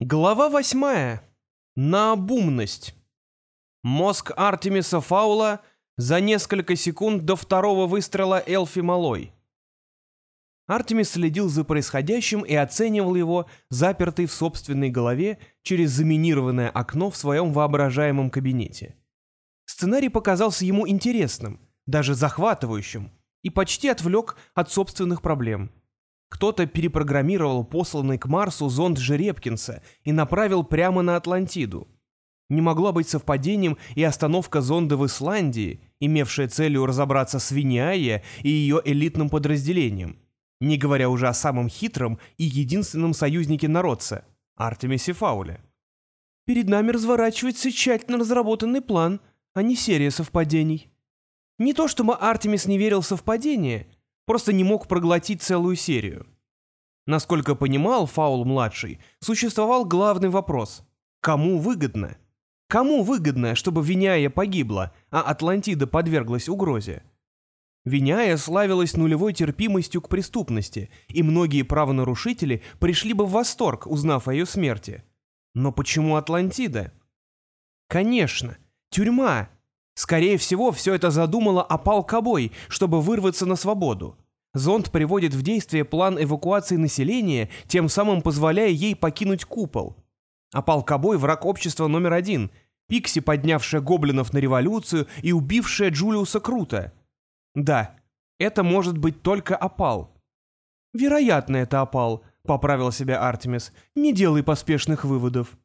Глава восьмая. Наобумность. Мозг Артемиса Фаула за несколько секунд до второго выстрела Элфи Малой. Артемис следил за происходящим и оценивал его, запертый в собственной голове через заминированное окно в своем воображаемом кабинете. Сценарий показался ему интересным, даже захватывающим, и почти отвлек от собственных проблем – кто-то перепрограммировал посланный к Марсу зонд Жеребкинса и направил прямо на Атлантиду. Не могло быть совпадением и остановка зонда в Исландии, имевшая целью разобраться с Виниае и ее элитным подразделением, не говоря уже о самом хитром и единственном союзнике народца — Артемисе Фауле. Перед нами разворачивается тщательно разработанный план, а не серия совпадений. Не то чтобы Артемис не верил в совпадения, просто не мог проглотить целую серию. Насколько понимал Фаул-младший, существовал главный вопрос – кому выгодно? Кому выгодно, чтобы Виняя погибла, а Атлантида подверглась угрозе? Виняя славилась нулевой терпимостью к преступности, и многие правонарушители пришли бы в восторг, узнав о ее смерти. Но почему Атлантида? Конечно, тюрьма, Скорее всего, все это задумала опал Кобой, чтобы вырваться на свободу. Зонд приводит в действие план эвакуации населения, тем самым позволяя ей покинуть купол. Опал Кобой — враг общества номер один. Пикси, поднявшая гоблинов на революцию и убившая Джулиуса Крута. Да, это может быть только опал. «Вероятно, это опал», — поправил себя Артемис. «Не делай поспешных выводов».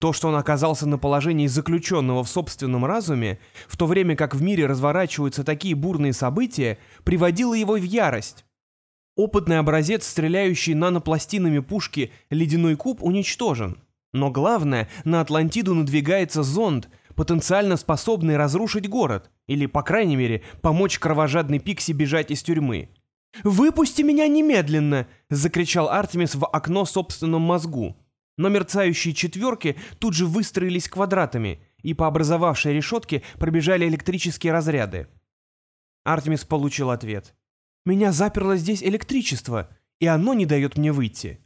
То, что он оказался на положении заключенного в собственном разуме, в то время как в мире разворачиваются такие бурные события, приводило его в ярость. Опытный образец, стреляющий нанопластинами пушки «Ледяной куб» уничтожен. Но главное, на Атлантиду надвигается зонд, потенциально способный разрушить город, или, по крайней мере, помочь кровожадной Пикси бежать из тюрьмы. «Выпусти меня немедленно!» — закричал Артемис в окно собственном мозгу. Но мерцающие четверки тут же выстроились квадратами, и по образовавшей решетке пробежали электрические разряды. Артемис получил ответ. «Меня заперло здесь электричество, и оно не дает мне выйти».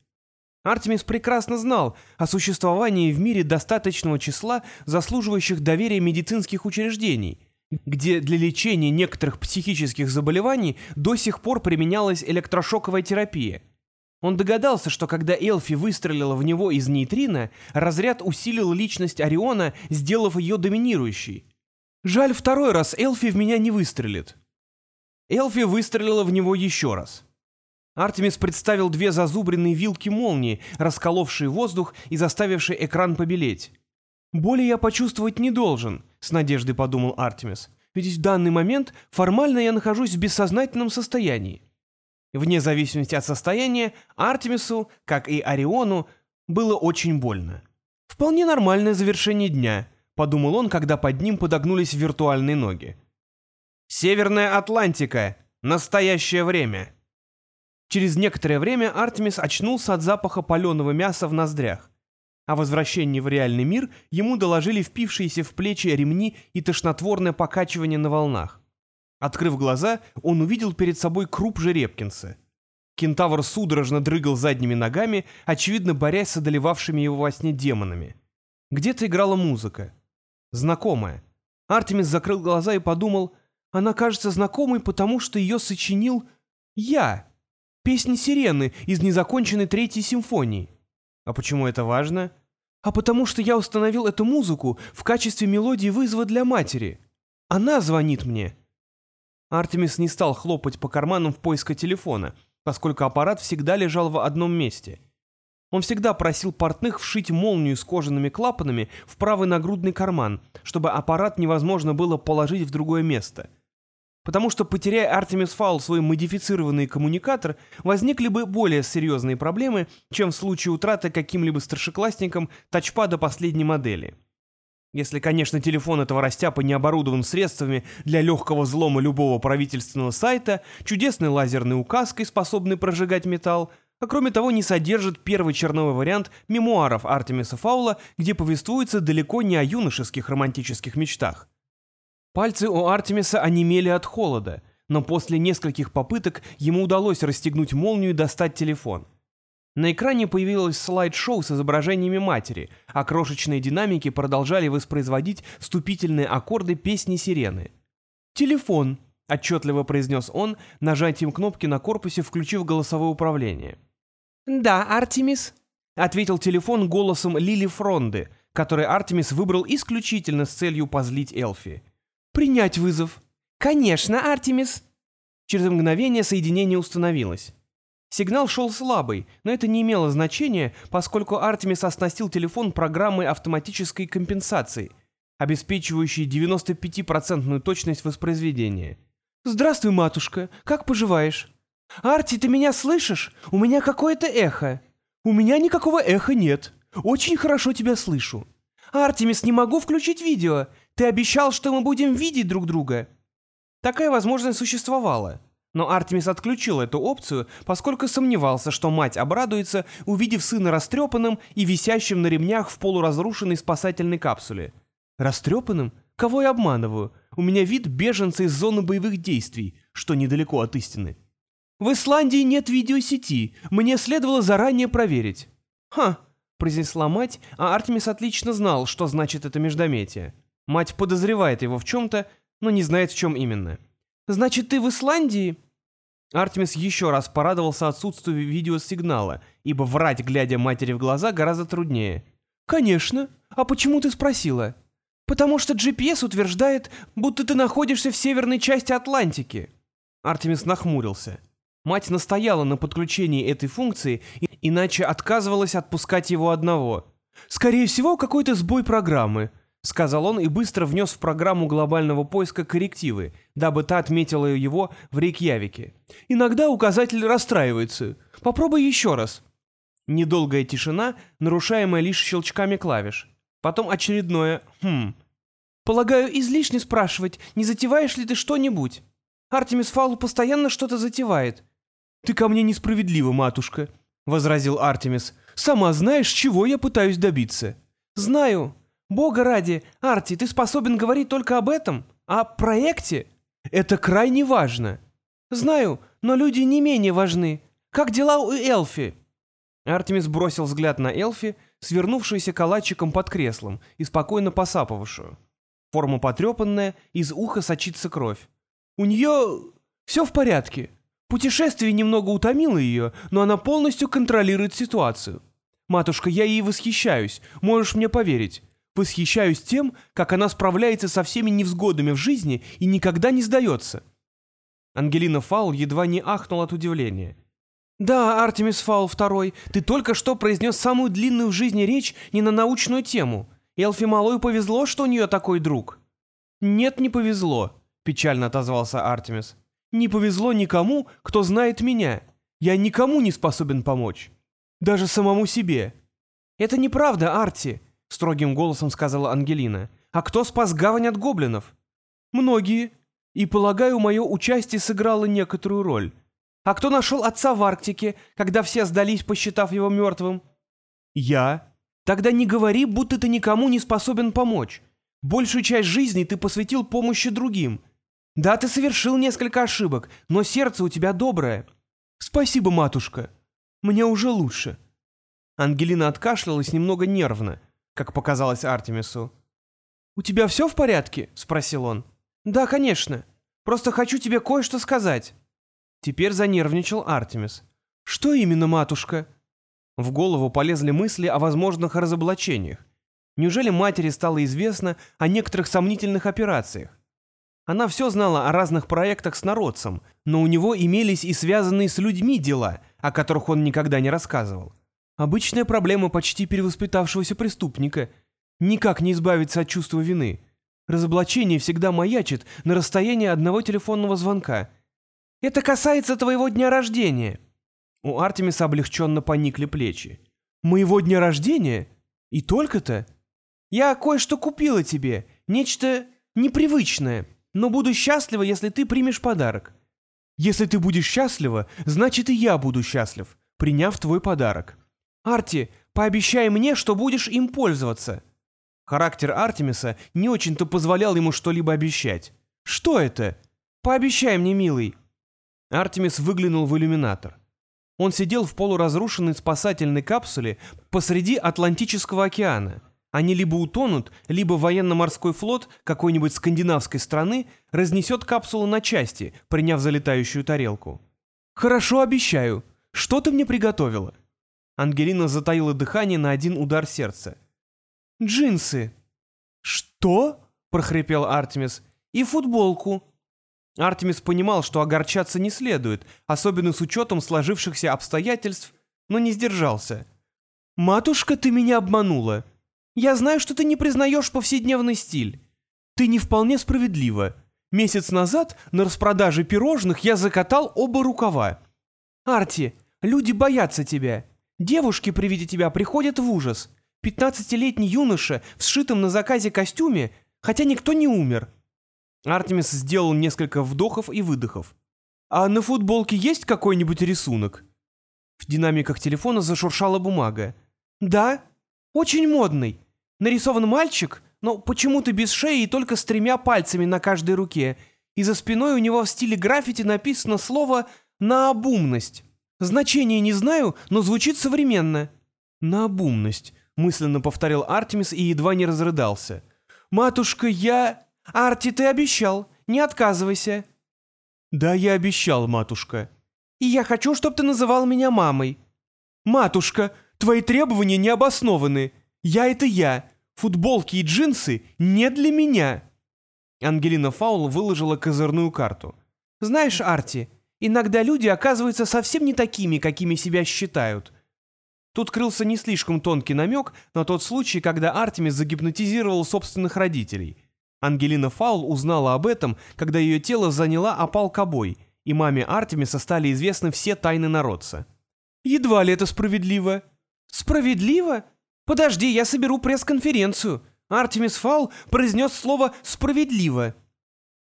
Артемис прекрасно знал о существовании в мире достаточного числа заслуживающих доверия медицинских учреждений, где для лечения некоторых психических заболеваний до сих пор применялась электрошоковая терапия – он догадался, что когда Элфи выстрелила в него из нейтрина, разряд усилил личность Ориона, сделав ее доминирующей. Жаль, второй раз Элфи в меня не выстрелит. Элфи выстрелила в него еще раз. Артемис представил две зазубренные вилки молнии, расколовшие воздух и заставившие экран побелеть. «Боли я почувствовать не должен», — с надеждой подумал Артемис. «Ведь в данный момент формально я нахожусь в бессознательном состоянии. Вне зависимости от состояния, Артемису, как и Ориону, было очень больно. «Вполне нормальное завершение дня», — подумал он, когда под ним подогнулись виртуальные ноги. «Северная Атлантика. Настоящее время». Через некоторое время Артемис очнулся от запаха паленого мяса в ноздрях. О возвращении в реальный мир ему доложили впившиеся в плечи ремни и тошнотворное покачивание на волнах. Открыв глаза, он увидел перед собой круп жеребкинса. Кентавр судорожно дрыгал задними ногами, очевидно борясь с одолевавшими его во сне демонами. Где-то играла музыка. Знакомая. Артемис закрыл глаза и подумал, она кажется знакомой, потому что ее сочинил я. Песня сирены из незаконченной третьей симфонии. А почему это важно? А потому что я установил эту музыку в качестве мелодии вызова для матери. Она звонит мне. Артемис не стал хлопать по карманам в поиске телефона, поскольку аппарат всегда лежал в одном месте. Он всегда просил портных вшить молнию с кожаными клапанами в правый нагрудный карман, чтобы аппарат невозможно было положить в другое место. Потому что, потеряя Артемис Фаул свой модифицированный коммуникатор, возникли бы более серьезные проблемы, чем в случае утраты каким-либо старшеклассником тачпада последней модели. Если, конечно, телефон этого растяпа не оборудован средствами для легкого взлома любого правительственного сайта, чудесной лазерной указкой, способной прожигать металл, а кроме того не содержит первый черновой вариант мемуаров Артемиса Фаула, где повествуется далеко не о юношеских романтических мечтах. Пальцы у Артемиса онемели от холода, но после нескольких попыток ему удалось расстегнуть молнию и достать телефон. На экране появилось слайд-шоу с изображениями матери, а крошечные динамики продолжали воспроизводить вступительные аккорды песни сирены. «Телефон», — отчетливо произнес он, нажатием кнопки на корпусе включив голосовое управление. «Да, Артемис», — ответил телефон голосом Лили Фронды, который Артемис выбрал исключительно с целью позлить Элфи. «Принять вызов». «Конечно, Артемис». Через мгновение соединение установилось. Сигнал шел слабый, но это не имело значения, поскольку Артемис оснастил телефон программой автоматической компенсации, обеспечивающей 95% точность воспроизведения. «Здравствуй, матушка, как поживаешь?» «Арти, ты меня слышишь? У меня какое-то эхо». «У меня никакого эха нет. Очень хорошо тебя слышу». «Артемис, не могу включить видео. Ты обещал, что мы будем видеть друг друга». Такая возможность существовала. Но Артемис отключил эту опцию, поскольку сомневался, что мать обрадуется, увидев сына растрепанным и висящим на ремнях в полуразрушенной спасательной капсуле. Растрепанным? Кого я обманываю? У меня вид беженца из зоны боевых действий, что недалеко от истины. В Исландии нет видеосети, мне следовало заранее проверить. Ха, произнесла мать, а Артемис отлично знал, что значит это междометие. Мать подозревает его в чем-то, но не знает, в чем именно. «Значит, ты в Исландии?» Артемис еще раз порадовался отсутствию видеосигнала, ибо врать, глядя матери в глаза, гораздо труднее. «Конечно. А почему ты спросила?» «Потому что GPS утверждает, будто ты находишься в северной части Атлантики». Артемис нахмурился. Мать настояла на подключении этой функции, иначе отказывалась отпускать его одного. «Скорее всего, какой-то сбой программы. — сказал он и быстро внес в программу глобального поиска коррективы, дабы та отметила его в Рейкьявике. «Иногда указатель расстраивается. Попробуй еще раз». Недолгая тишина, нарушаемая лишь щелчками клавиш. Потом очередное «хм». «Полагаю, излишне спрашивать, не затеваешь ли ты что-нибудь? Артемис Фаул постоянно что-то затевает». «Ты ко мне несправедлива, матушка», — возразил Артемис. «Сама знаешь, чего я пытаюсь добиться». «Знаю», Бога ради, Арти, ты способен говорить только об этом? О проекте? Это крайне важно. Знаю, но люди не менее важны. Как дела у Элфи?» Артемис бросил взгляд на Элфи, свернувшуюся калачиком под креслом и спокойно посапывавшую. Форма потрепанная, из уха сочится кровь. «У нее все в порядке. Путешествие немного утомило ее, но она полностью контролирует ситуацию. Матушка, я ей восхищаюсь, можешь мне поверить. Восхищаюсь тем, как она справляется со всеми невзгодами в жизни и никогда не сдается. Ангелина Фаул едва не ахнула от удивления. «Да, Артемис Фаул II, ты только что произнес самую длинную в жизни речь не на научную тему. Элфи Малой повезло, что у нее такой друг». «Нет, не повезло», — печально отозвался Артемис. «Не повезло никому, кто знает меня. Я никому не способен помочь. Даже самому себе». «Это неправда, Арти. — строгим голосом сказала Ангелина. «А кто спас гавань от гоблинов?» «Многие. И, полагаю, мое участие сыграло некоторую роль. А кто нашел отца в Арктике, когда все сдались, посчитав его мертвым?» «Я. Тогда не говори, будто ты никому не способен помочь. Большую часть жизни ты посвятил помощи другим. Да, ты совершил несколько ошибок, но сердце у тебя доброе. Спасибо, матушка. Мне уже лучше». Ангелина откашлялась немного нервно как показалось Артемису. «У тебя все в порядке?» — спросил он. «Да, конечно. Просто хочу тебе кое-что сказать». Теперь занервничал Артемис. «Что именно, матушка?» В голову полезли мысли о возможных разоблачениях. Неужели матери стало известно о некоторых сомнительных операциях? Она все знала о разных проектах с народцем, но у него имелись и связанные с людьми дела, о которых он никогда не рассказывал. Обычная проблема почти перевоспитавшегося преступника. Никак не избавиться от чувства вины. Разоблачение всегда маячит на расстоянии одного телефонного звонка. «Это касается твоего дня рождения». У Артемиса облегченно поникли плечи. «Моего дня рождения? И только-то? Я кое-что купила тебе, нечто непривычное, но буду счастлива, если ты примешь подарок». «Если ты будешь счастлива, значит и я буду счастлив, приняв твой подарок». «Арти, пообещай мне, что будешь им пользоваться». Характер Артемиса не очень-то позволял ему что-либо обещать. «Что это? Пообещай мне, милый». Артемис выглянул в иллюминатор. Он сидел в полуразрушенной спасательной капсуле посреди Атлантического океана. Они либо утонут, либо военно-морской флот какой-нибудь скандинавской страны разнесет капсулу на части, приняв залетающую тарелку. «Хорошо, обещаю. Что ты мне приготовила?» Ангелина затаила дыхание на один удар сердца. «Джинсы». «Что?» — прохрипел Артемис. «И футболку». Артемис понимал, что огорчаться не следует, особенно с учетом сложившихся обстоятельств, но не сдержался. «Матушка, ты меня обманула. Я знаю, что ты не признаешь повседневный стиль. Ты не вполне справедлива. Месяц назад на распродаже пирожных я закатал оба рукава. Арти, люди боятся тебя. Девушки при виде тебя приходят в ужас. Пятнадцатилетний юноша в сшитом на заказе костюме, хотя никто не умер». Артемис сделал несколько вдохов и выдохов. «А на футболке есть какой-нибудь рисунок?» В динамиках телефона зашуршала бумага. «Да, очень модный. Нарисован мальчик, но почему-то без шеи и только с тремя пальцами на каждой руке, и за спиной у него в стиле граффити написано слово «наобумность». Значение не знаю, но звучит современно. «Наобумность», — мысленно повторил Артемис и едва не разрыдался. «Матушка, я...» «Арти, ты обещал, не отказывайся». «Да, я обещал, матушка». «И я хочу, чтобы ты называл меня мамой». «Матушка, твои требования не обоснованы. Я — это я. Футболки и джинсы не для меня». Ангелина Фаул выложила козырную карту. «Знаешь, Арти, иногда люди оказываются совсем не такими, какими себя считают». Тут крылся не слишком тонкий намек на тот случай, когда Артемис загипнотизировал собственных родителей — Ангелина Фаул узнала об этом, когда ее тело заняла опал кобой, и маме Артемиса стали известны все тайны народца. «Едва ли это справедливо». «Справедливо? Подожди, я соберу пресс-конференцию». Артемис Фаул произнес слово «справедливо».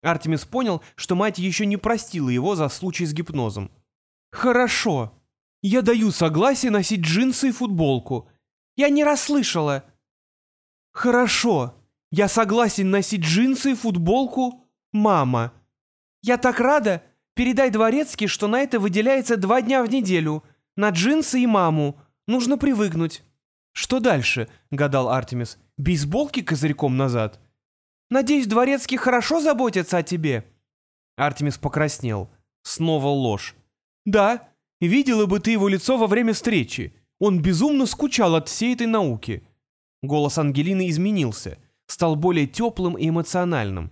Артемис понял, что мать еще не простила его за случай с гипнозом. «Хорошо. Я даю согласие носить джинсы и футболку. Я не расслышала». «Хорошо. Я согласен носить джинсы и футболку, мама. Я так рада. Передай дворецки, что на это выделяется два дня в неделю. На джинсы и маму. Нужно привыкнуть. Что дальше? гадал Артемис. Бейсболки козырьком назад. Надеюсь, дворецкий хорошо заботится о тебе. Артемис покраснел. Снова ложь. Да, видела бы ты его лицо во время встречи. Он безумно скучал от всей этой науки. Голос Ангелины изменился стал более теплым и эмоциональным.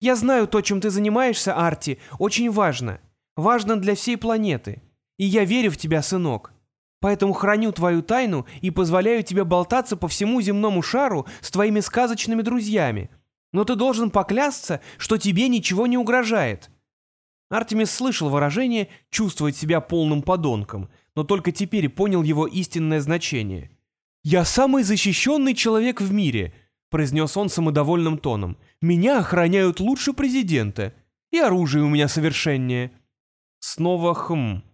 «Я знаю то, чем ты занимаешься, Арти, очень важно. Важно для всей планеты. И я верю в тебя, сынок. Поэтому храню твою тайну и позволяю тебе болтаться по всему земному шару с твоими сказочными друзьями. Но ты должен поклясться, что тебе ничего не угрожает». Артемис слышал выражение «чувствовать себя полным подонком», но только теперь понял его истинное значение. «Я самый защищенный человек в мире», произнес он самодовольным тоном. «Меня охраняют лучше президента, и оружие у меня совершеннее». Снова хм.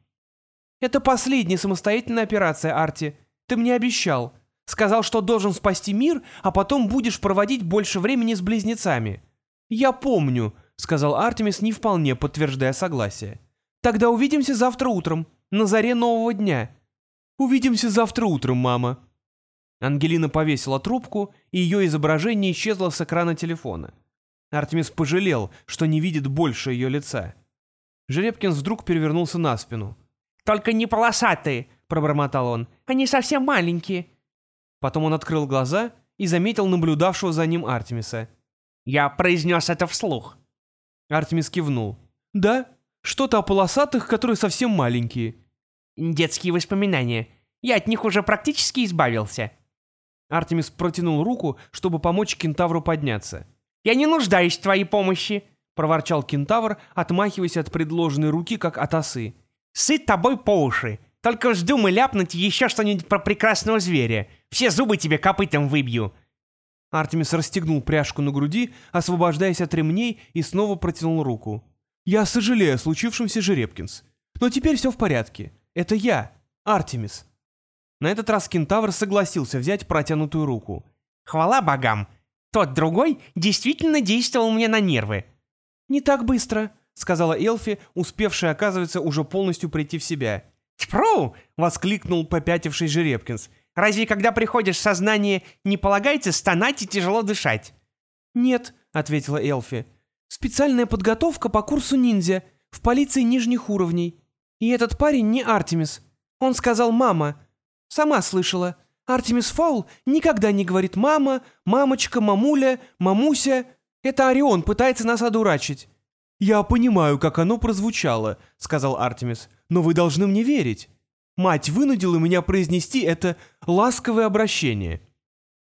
«Это последняя самостоятельная операция, Арти. Ты мне обещал. Сказал, что должен спасти мир, а потом будешь проводить больше времени с близнецами». «Я помню», — сказал Артемис, не вполне подтверждая согласие. «Тогда увидимся завтра утром, на заре нового дня». «Увидимся завтра утром, мама», Ангелина повесила трубку, и ее изображение исчезло с экрана телефона. Артемис пожалел, что не видит больше ее лица. Жеребкин вдруг перевернулся на спину. «Только не полосатые!» — пробормотал он. «Они совсем маленькие!» Потом он открыл глаза и заметил наблюдавшего за ним Артемиса. «Я произнес это вслух!» Артемис кивнул. «Да, что-то о полосатых, которые совсем маленькие». «Детские воспоминания. Я от них уже практически избавился», Артемис протянул руку, чтобы помочь кентавру подняться. «Я не нуждаюсь в твоей помощи!» — проворчал кентавр, отмахиваясь от предложенной руки, как от осы. «Сыт тобой по уши! Только вздумай ляпнуть еще что-нибудь про прекрасного зверя! Все зубы тебе копытом выбью!» Артемис расстегнул пряжку на груди, освобождаясь от ремней, и снова протянул руку. «Я сожалею о случившемся, Жеребкинс. Но теперь все в порядке. Это я, Артемис». На этот раз кентавр согласился взять протянутую руку. «Хвала богам! Тот другой действительно действовал мне на нервы!» «Не так быстро», — сказала Элфи, успевшая, оказывается, уже полностью прийти в себя. «Тьфу!» — воскликнул попятившись Жеребкинс. «Разве когда приходишь в сознание, не полагается стонать и тяжело дышать?» «Нет», — ответила Элфи. «Специальная подготовка по курсу ниндзя в полиции нижних уровней. И этот парень не Артемис. Он сказал «мама». Сама слышала. Артемис Фаул никогда не говорит «мама», «мамочка», «мамуля», «мамуся». Это Орион пытается нас одурачить. «Я понимаю, как оно прозвучало», — сказал Артемис, — «но вы должны мне верить. Мать вынудила меня произнести это ласковое обращение».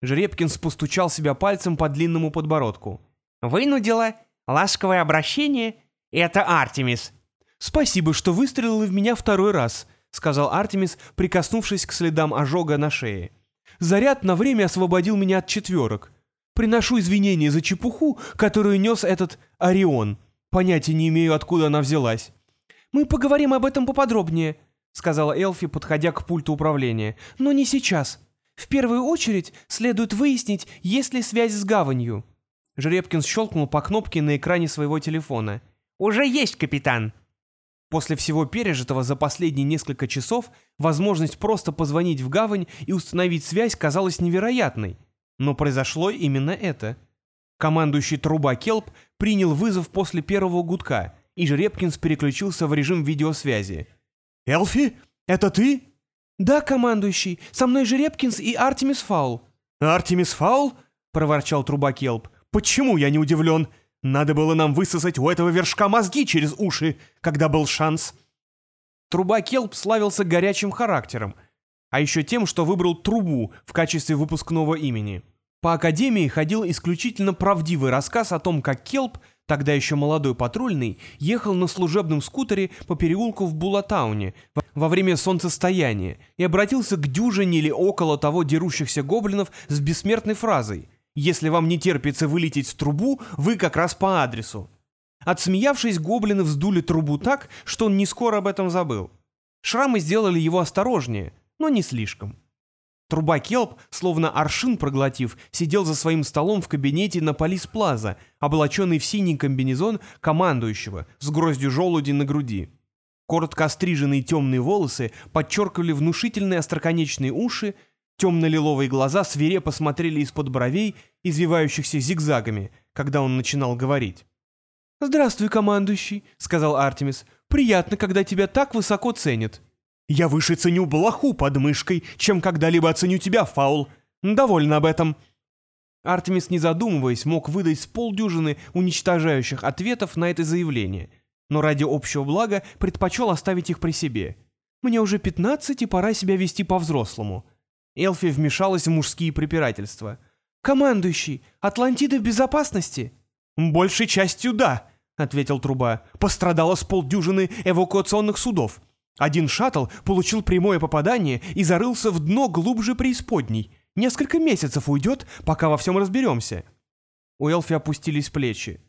Жеребкин постучал себя пальцем по длинному подбородку. «Вынудила? Ласковое обращение? Это Артемис». «Спасибо, что выстрелил в меня второй раз», — сказал Артемис, прикоснувшись к следам ожога на шее. «Заряд на время освободил меня от четверок. Приношу извинения за чепуху, которую нес этот Орион». Понятия не имею, откуда она взялась. «Мы поговорим об этом поподробнее», — сказала Элфи, подходя к пульту управления. «Но не сейчас. В первую очередь следует выяснить, есть ли связь с гаванью». Жеребкин щелкнул по кнопке на экране своего телефона. «Уже есть, капитан!» После всего пережитого за последние несколько часов возможность просто позвонить в гавань и установить связь казалась невероятной. Но произошло именно это — Командующий труба Келп принял вызов после первого гудка, и Жеребкинс переключился в режим видеосвязи. «Элфи, это ты?» «Да, командующий, со мной Жеребкинс и Артемис Фаул». «Артемис Фаул?» — проворчал труба Келп. «Почему я не удивлен? Надо было нам высосать у этого вершка мозги через уши, когда был шанс». Труба Келп славился горячим характером, а еще тем, что выбрал трубу в качестве выпускного имени. По Академии ходил исключительно правдивый рассказ о том, как Келп, тогда еще молодой патрульный, ехал на служебном скутере по переулку в Булатауне во время солнцестояния и обратился к дюжине или около того дерущихся гоблинов с бессмертной фразой «Если вам не терпится вылететь в трубу, вы как раз по адресу». Отсмеявшись, гоблины вздули трубу так, что он не скоро об этом забыл. Шрамы сделали его осторожнее, но не слишком. Труба Келп, словно аршин проглотив, сидел за своим столом в кабинете на Полис-Плаза, облаченный в синий комбинезон командующего с гроздью желуди на груди. Коротко остриженные темные волосы подчеркивали внушительные остроконечные уши, темно-лиловые глаза свирепо смотрели из-под бровей, извивающихся зигзагами, когда он начинал говорить. «Здравствуй, командующий», — сказал Артемис. «Приятно, когда тебя так высоко ценят». Я выше ценю блоху под мышкой, чем когда-либо оценю тебя, Фаул. Довольно об этом». Артемис, не задумываясь, мог выдать с полдюжины уничтожающих ответов на это заявление, но ради общего блага предпочел оставить их при себе. «Мне уже пятнадцать, и пора себя вести по-взрослому». Элфи вмешалась в мужские препирательства. «Командующий, Атлантида в безопасности?» «Большей частью да», — ответил Труба. «Пострадало с полдюжины эвакуационных судов. Один шаттл получил прямое попадание и зарылся в дно глубже преисподней. Несколько месяцев уйдет, пока во всем разберемся. У Элфи опустились плечи.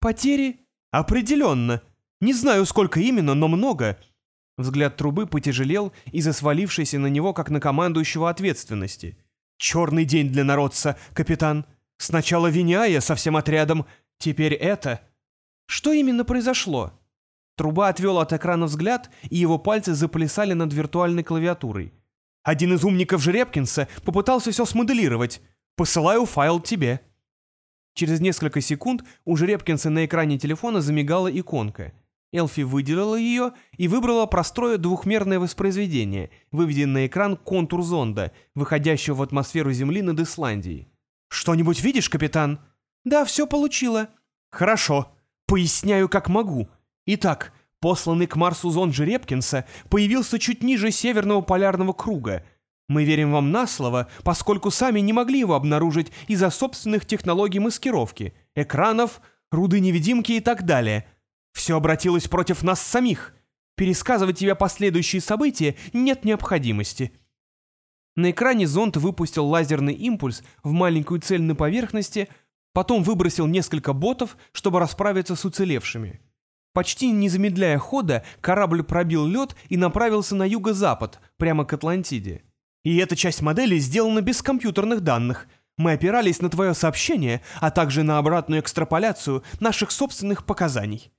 «Потери?» «Определенно. Не знаю, сколько именно, но много». Взгляд трубы потяжелел из-за свалившейся на него, как на командующего ответственности. «Черный день для народца, капитан. Сначала Виняя со всем отрядом, теперь это...» «Что именно произошло?» Труба отвел от экрана взгляд, и его пальцы заплясали над виртуальной клавиатурой. «Один из умников Жеребкинса попытался все смоделировать. Посылаю файл тебе». Через несколько секунд у Жеребкинса на экране телефона замигала иконка. Элфи выделила ее и выбрала простое двухмерное воспроизведение, выведя на экран контур зонда, выходящего в атмосферу Земли над Исландией. «Что-нибудь видишь, капитан?» «Да, все получила». «Хорошо. Поясняю, как могу. Итак, посланный к Марсу зон Жеребкинса появился чуть ниже северного полярного круга. Мы верим вам на слово, поскольку сами не могли его обнаружить из-за собственных технологий маскировки, экранов, руды-невидимки и так далее. Все обратилось против нас самих. Пересказывать тебе последующие события нет необходимости. На экране зонд выпустил лазерный импульс в маленькую цель на поверхности, потом выбросил несколько ботов, чтобы расправиться с уцелевшими. Почти не замедляя хода, корабль пробил лед и направился на юго-запад, прямо к Атлантиде. И эта часть модели сделана без компьютерных данных. Мы опирались на твое сообщение, а также на обратную экстраполяцию наших собственных показаний.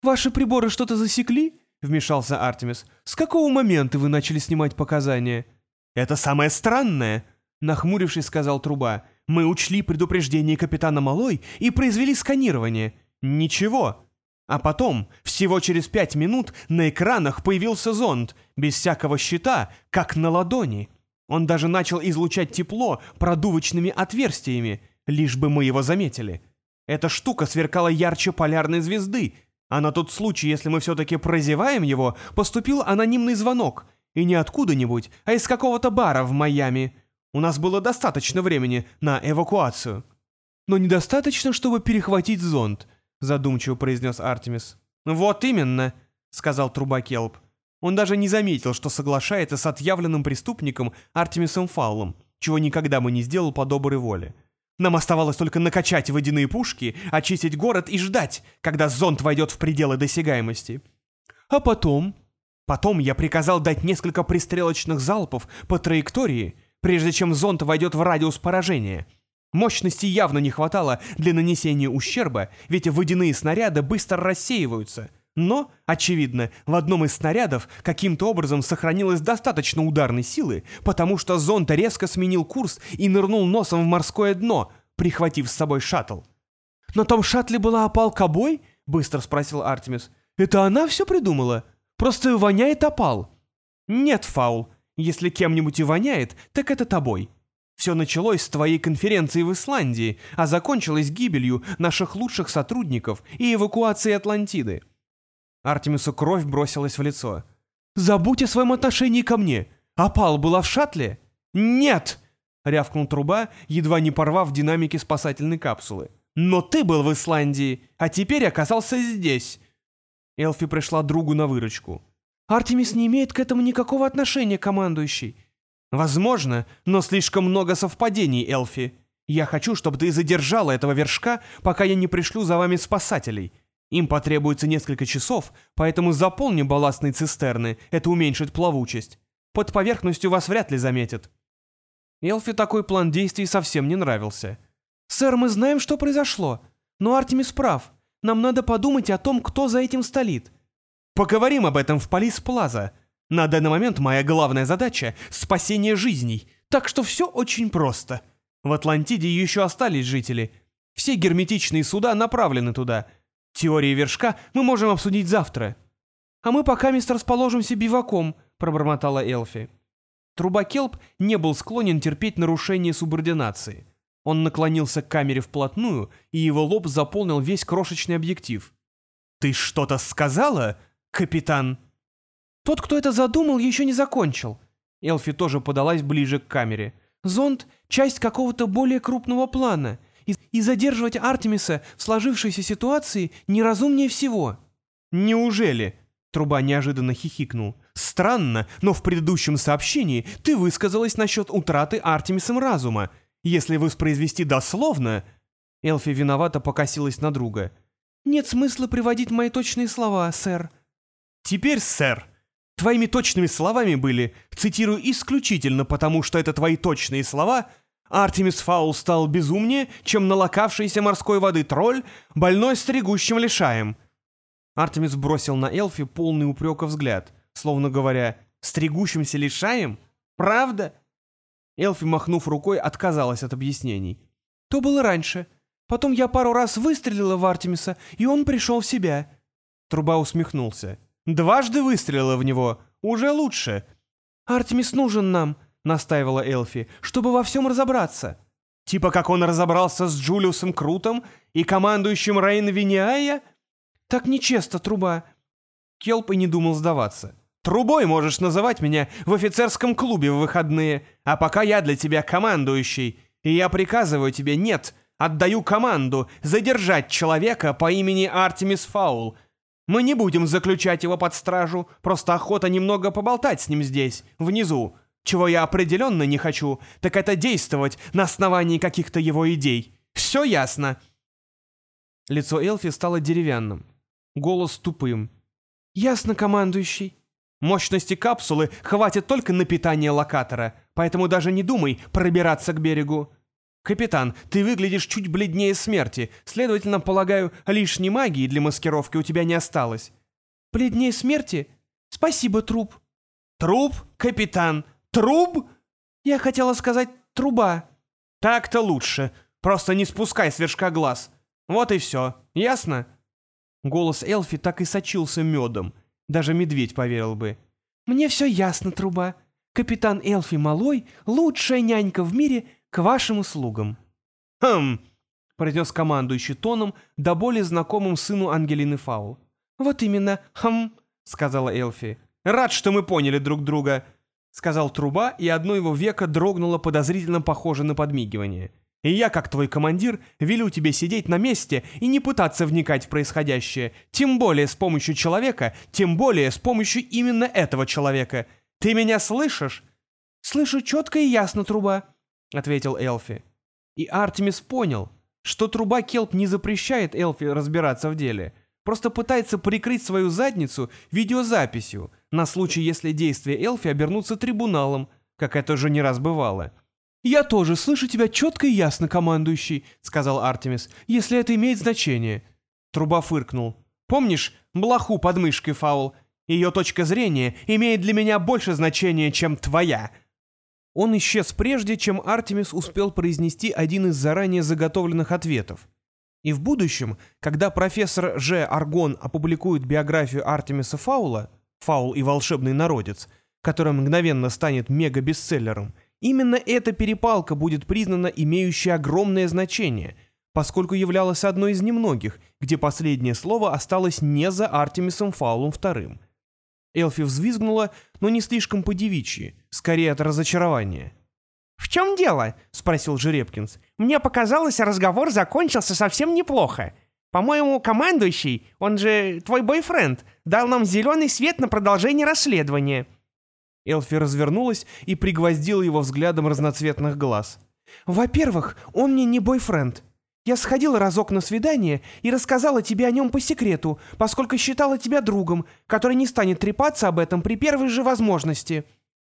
«Ваши приборы что-то засекли?» — вмешался Артемис. «С какого момента вы начали снимать показания?» «Это самое странное», — нахмурившись, сказал Труба. «Мы учли предупреждение капитана Малой и произвели сканирование. Ничего. А потом, всего через пять минут, на экранах появился зонд, без всякого щита, как на ладони. Он даже начал излучать тепло продувочными отверстиями, лишь бы мы его заметили. Эта штука сверкала ярче полярной звезды, а на тот случай, если мы все-таки прозеваем его, поступил анонимный звонок. И не откуда-нибудь, а из какого-то бара в Майами. У нас было достаточно времени на эвакуацию. Но недостаточно, чтобы перехватить зонд, задумчиво произнес Артемис. Вот именно, сказал Труба Келп. Он даже не заметил, что соглашается с отъявленным преступником Артемисом Фаулом, чего никогда бы не сделал по доброй воле. Нам оставалось только накачать водяные пушки, очистить город и ждать, когда зонд войдет в пределы досягаемости. А потом? Потом я приказал дать несколько пристрелочных залпов по траектории, прежде чем зонд войдет в радиус поражения. Мощности явно не хватало для нанесения ущерба, ведь водяные снаряды быстро рассеиваются. Но, очевидно, в одном из снарядов каким-то образом сохранилось достаточно ударной силы, потому что зонд резко сменил курс и нырнул носом в морское дно, прихватив с собой шаттл. «На том шаттле была опал-кобой?» — быстро спросил Артемис. «Это она все придумала? Просто воняет опал». «Нет, Фаул. Если кем-нибудь и воняет, так это тобой. Все началось с твоей конференции в Исландии, а закончилось гибелью наших лучших сотрудников и эвакуацией Атлантиды». Артемису кровь бросилась в лицо. «Забудь о своем отношении ко мне. Опал была в шаттле?» «Нет!» — рявкнул труба, едва не порвав динамики спасательной капсулы. «Но ты был в Исландии, а теперь оказался здесь!» Элфи пришла другу на выручку. «Артемис не имеет к этому никакого отношения, командующий». «Возможно, но слишком много совпадений, Элфи. Я хочу, чтобы ты задержала этого вершка, пока я не пришлю за вами спасателей. Им потребуется несколько часов, поэтому заполни балластные цистерны, это уменьшит плавучесть. Под поверхностью вас вряд ли заметят». Элфи такой план действий совсем не нравился. «Сэр, мы знаем, что произошло. Но Артемис прав. Нам надо подумать о том, кто за этим столит». «Поговорим об этом в Полис Плаза. На данный момент моя главная задача — спасение жизней, так что все очень просто. В Атлантиде еще остались жители. Все герметичные суда направлены туда — Теории вершка мы можем обсудить завтра. А мы пока мест расположимся биваком, пробормотала Элфи. Трубакелп не был склонен терпеть нарушение субординации. Он наклонился к камере вплотную, и его лоб заполнил весь крошечный объектив. «Ты что-то сказала, капитан?» «Тот, кто это задумал, еще не закончил». Элфи тоже подалась ближе к камере. «Зонд — часть какого-то более крупного плана, и, и задерживать Артемиса в сложившейся ситуации неразумнее всего». «Неужели?» — Труба неожиданно хихикнул. «Странно, но в предыдущем сообщении ты высказалась насчет утраты Артемисом разума. Если воспроизвести дословно...» Элфи виновато покосилась на друга. «Нет смысла приводить мои точные слова, сэр». «Теперь, сэр, твоими точными словами были, цитирую исключительно потому, что это твои точные слова — Артемис Фаул стал безумнее, чем налокавшийся морской воды тролль, больной стригущим лишаем. Артемис бросил на Элфи полный упрека взгляд, словно говоря, «Стригущимся лишаем? Правда?» Элфи, махнув рукой, отказалась от объяснений. «То было раньше. Потом я пару раз выстрелила в Артемиса, и он пришел в себя». Труба усмехнулся. «Дважды выстрелила в него. Уже лучше». «Артемис нужен нам», настаивала Элфи, чтобы во всем разобраться. Типа как он разобрался с Джулиусом Крутом и командующим Рейн Виниая? Так нечестно, труба. Келп и не думал сдаваться. Трубой можешь называть меня в офицерском клубе в выходные, а пока я для тебя командующий, и я приказываю тебе нет, отдаю команду задержать человека по имени Артемис Фаул. Мы не будем заключать его под стражу, просто охота немного поболтать с ним здесь, внизу, чего я определенно не хочу, так это действовать на основании каких-то его идей. Все ясно?» Лицо Элфи стало деревянным, голос тупым. «Ясно, командующий». «Мощности капсулы хватит только на питание локатора, поэтому даже не думай пробираться к берегу. Капитан, ты выглядишь чуть бледнее смерти, следовательно, полагаю, лишней магии для маскировки у тебя не осталось». «Бледнее смерти? Спасибо, труп. Труп, капитан, труб? Я хотела сказать труба. Так-то лучше. Просто не спускай с вершка глаз. Вот и все. Ясно? Голос Элфи так и сочился медом. Даже медведь поверил бы. Мне все ясно, труба. Капитан Элфи Малой — лучшая нянька в мире к вашим услугам. Хм, произнес командующий тоном, до более знакомым сыну Ангелины Фаул. «Вот именно, хм», — сказала Элфи. «Рад, что мы поняли друг друга», — сказал труба, и одно его веко дрогнуло подозрительно похоже на подмигивание. «И я, как твой командир, велю тебе сидеть на месте и не пытаться вникать в происходящее, тем более с помощью человека, тем более с помощью именно этого человека. Ты меня слышишь?» «Слышу четко и ясно, труба», — ответил Элфи. И Артемис понял, что труба Келп не запрещает Элфи разбираться в деле, просто пытается прикрыть свою задницу видеозаписью на случай, если действия Элфи обернутся трибуналом, как это уже не раз бывало. «Я тоже слышу тебя четко и ясно, командующий», — сказал Артемис, — «если это имеет значение». Труба фыркнул. «Помнишь блоху под мышкой, Фаул? Ее точка зрения имеет для меня больше значения, чем твоя». Он исчез прежде, чем Артемис успел произнести один из заранее заготовленных ответов. И в будущем, когда профессор Ж. Аргон опубликует биографию Артемиса Фаула «Фаул и волшебный народец», которая мгновенно станет мега-бестселлером, именно эта перепалка будет признана имеющей огромное значение, поскольку являлась одной из немногих, где последнее слово осталось не за Артемисом Фаулом II. Элфи взвизгнула, но не слишком по-девичьи, скорее от разочарования. «В чем дело?» — спросил Жеребкинс. «Мне показалось, разговор закончился совсем неплохо. По-моему, командующий, он же твой бойфренд, дал нам зеленый свет на продолжение расследования». Элфи развернулась и пригвоздила его взглядом разноцветных глаз. «Во-первых, он мне не бойфренд. Я сходила разок на свидание и рассказала тебе о нем по секрету, поскольку считала тебя другом, который не станет трепаться об этом при первой же возможности».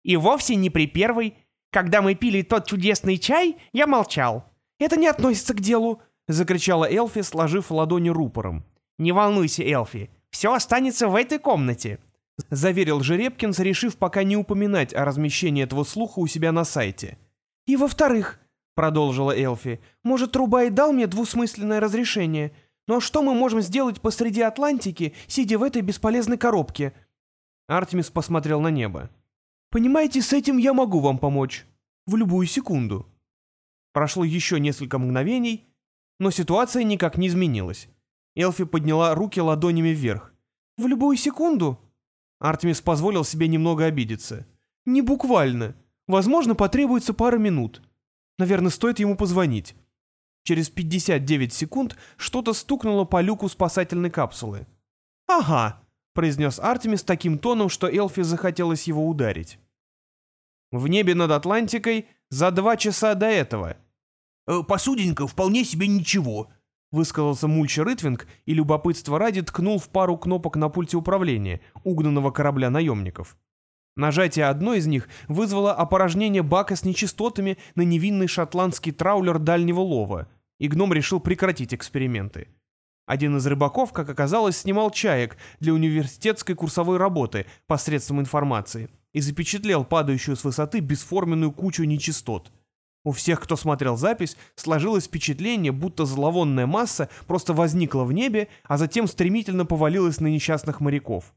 «И вовсе не при первой. Когда мы пили тот чудесный чай, я молчал». «Это не относится к делу», — закричала Элфи, сложив ладони рупором. «Не волнуйся, Элфи, все останется в этой комнате», — заверил Жеребкинс, решив пока не упоминать о размещении этого слуха у себя на сайте. «И во-вторых, — продолжила Элфи. «Может, труба и дал мне двусмысленное разрешение. Но что мы можем сделать посреди Атлантики, сидя в этой бесполезной коробке?» Артемис посмотрел на небо. «Понимаете, с этим я могу вам помочь. В любую секунду». Прошло еще несколько мгновений, но ситуация никак не изменилась. Элфи подняла руки ладонями вверх. «В любую секунду?» Артемис позволил себе немного обидеться. «Не буквально. Возможно, потребуется пара минут. Наверное, стоит ему позвонить. Через 59 секунд что-то стукнуло по люку спасательной капсулы. «Ага», — произнес Артемис таким тоном, что Элфи захотелось его ударить. В небе над Атлантикой за два часа до этого. «Э, «Посуденька вполне себе ничего», — высказался Мульча Рытвинг и любопытство ради ткнул в пару кнопок на пульте управления угнанного корабля наемников. Нажатие одной из них вызвало опорожнение бака с нечистотами на невинный шотландский траулер дальнего лова, и гном решил прекратить эксперименты. Один из рыбаков, как оказалось, снимал чаек для университетской курсовой работы посредством информации и запечатлел падающую с высоты бесформенную кучу нечистот. У всех, кто смотрел запись, сложилось впечатление, будто зловонная масса просто возникла в небе, а затем стремительно повалилась на несчастных моряков.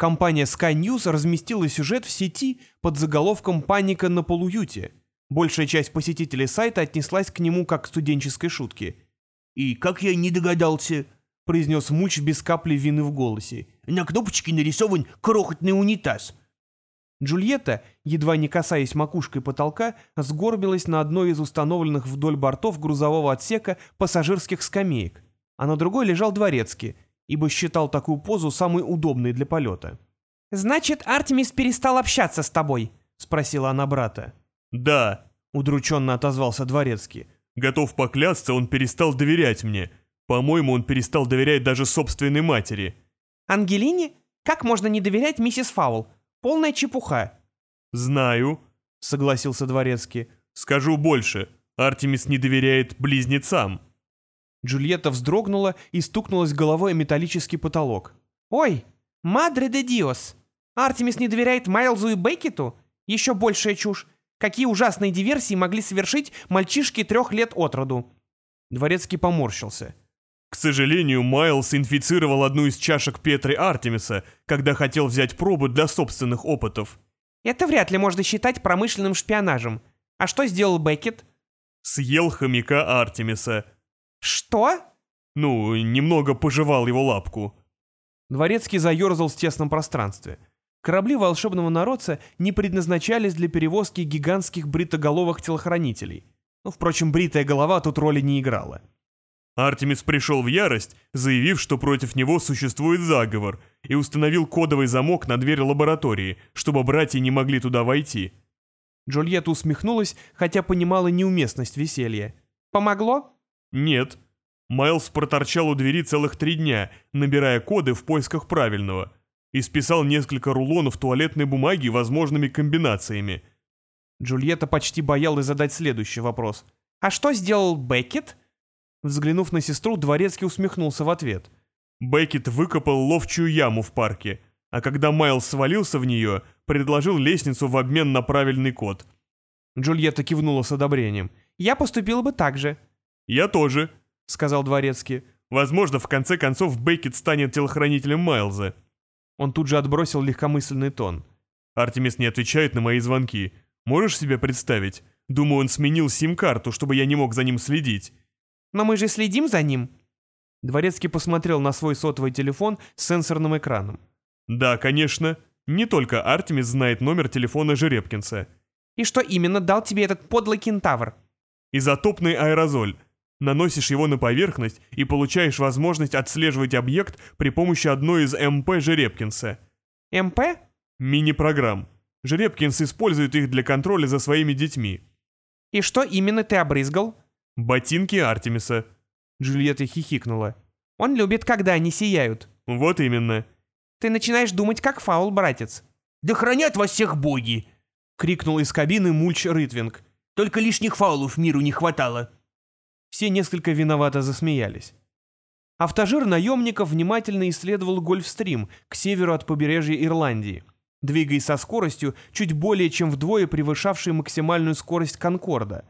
Компания Sky News разместила сюжет в сети под заголовком «Паника на полуюте». Большая часть посетителей сайта отнеслась к нему как к студенческой шутке. «И как я не догадался», — произнес Мульч без капли вины в голосе. «На кнопочке нарисован крохотный унитаз». Джульетта, едва не касаясь макушкой потолка, сгорбилась на одной из установленных вдоль бортов грузового отсека пассажирских скамеек, а на другой лежал дворецкий — ибо считал такую позу самой удобной для полета. «Значит, Артемис перестал общаться с тобой?» — спросила она брата. «Да», — удрученно отозвался Дворецкий. «Готов поклясться, он перестал доверять мне. По-моему, он перестал доверять даже собственной матери». «Ангелине? Как можно не доверять миссис Фаул? Полная чепуха». «Знаю», — согласился Дворецкий. «Скажу больше. Артемис не доверяет близнецам». Джульетта вздрогнула и стукнулась головой о металлический потолок. «Ой, мадре де диос!» Артемис не доверяет Майлзу и Беккету? Еще большая чушь. Какие ужасные диверсии могли совершить мальчишки трех лет от роду?» Дворецкий поморщился. К сожалению, Майлз инфицировал одну из чашек Петры Артемиса, когда хотел взять пробу для собственных опытов. Это вряд ли можно считать промышленным шпионажем. А что сделал Беккет? Съел хомяка Артемиса. Что? Ну, немного пожевал его лапку. Дворецкий заерзал в тесном пространстве. Корабли волшебного народца не предназначались для перевозки гигантских бритоголовых телохранителей. Ну, впрочем, бритая голова тут роли не играла. Артемис пришел в ярость, заявив, что против него существует заговор, и установил кодовый замок на дверь лаборатории, чтобы братья не могли туда войти. Джульетта усмехнулась, хотя понимала неуместность веселья. «Помогло?» «Нет». Майлз проторчал у двери целых три дня, набирая коды в поисках правильного, и списал несколько рулонов туалетной бумаги возможными комбинациями. Джульетта почти боялась задать следующий вопрос. «А что сделал Беккет?» Взглянув на сестру, Дворецкий усмехнулся в ответ. Беккет выкопал ловчую яму в парке, а когда Майлз свалился в нее, предложил лестницу в обмен на правильный код. Джульетта кивнула с одобрением. «Я поступила бы так же». «Я тоже», — сказал Дворецкий. «Возможно, в конце концов Беккет станет телохранителем Майлза». Он тут же отбросил легкомысленный тон. «Артемис не отвечает на мои звонки. Можешь себе представить? Думаю, он сменил сим-карту, чтобы я не мог за ним следить. Но мы же следим за ним. Дворецкий посмотрел на свой сотовый телефон с сенсорным экраном. Да, конечно. Не только Артемис знает номер телефона Жеребкинса. И что именно дал тебе этот подлый кентавр? Изотопный аэрозоль. Наносишь его на поверхность и получаешь возможность отслеживать объект при помощи одной из МП Жеребкинса. МП? Мини-программ. Жеребкинс использует их для контроля за своими детьми. И что именно ты обрызгал? Ботинки Артемиса. Джульетта хихикнула. Он любит, когда они сияют. Вот именно. Ты начинаешь думать, как фаул, братец. Да хранят вас всех боги! Крикнул из кабины Мульч Рытвинг. Только лишних фаулов миру не хватало. Все несколько виновато засмеялись. Автожир наемников внимательно исследовал Гольфстрим к северу от побережья Ирландии, двигаясь со скоростью, чуть более чем вдвое превышавшей максимальную скорость Конкорда.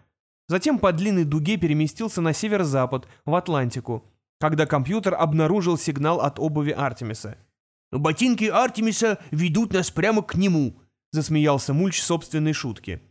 Затем по длинной дуге переместился на северо-запад, в Атлантику, когда компьютер обнаружил сигнал от обуви Артемиса. «Ботинки Артемиса ведут нас прямо к нему», — засмеялся Мульч собственной шутки.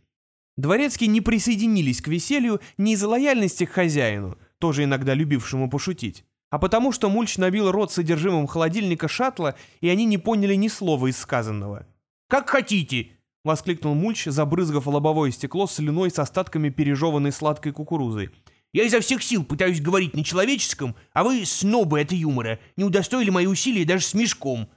Дворецкие не присоединились к веселью не из-за лояльности к хозяину, тоже иногда любившему пошутить, а потому что Мульч набил рот содержимым холодильника шаттла, и они не поняли ни слова из сказанного. «Как хотите», — воскликнул Мульч, забрызгав лобовое стекло слюной с остатками пережеванной сладкой кукурузы. «Я изо всех сил пытаюсь говорить на человеческом, а вы, снобы от юмора, не удостоили мои усилия даже смешком».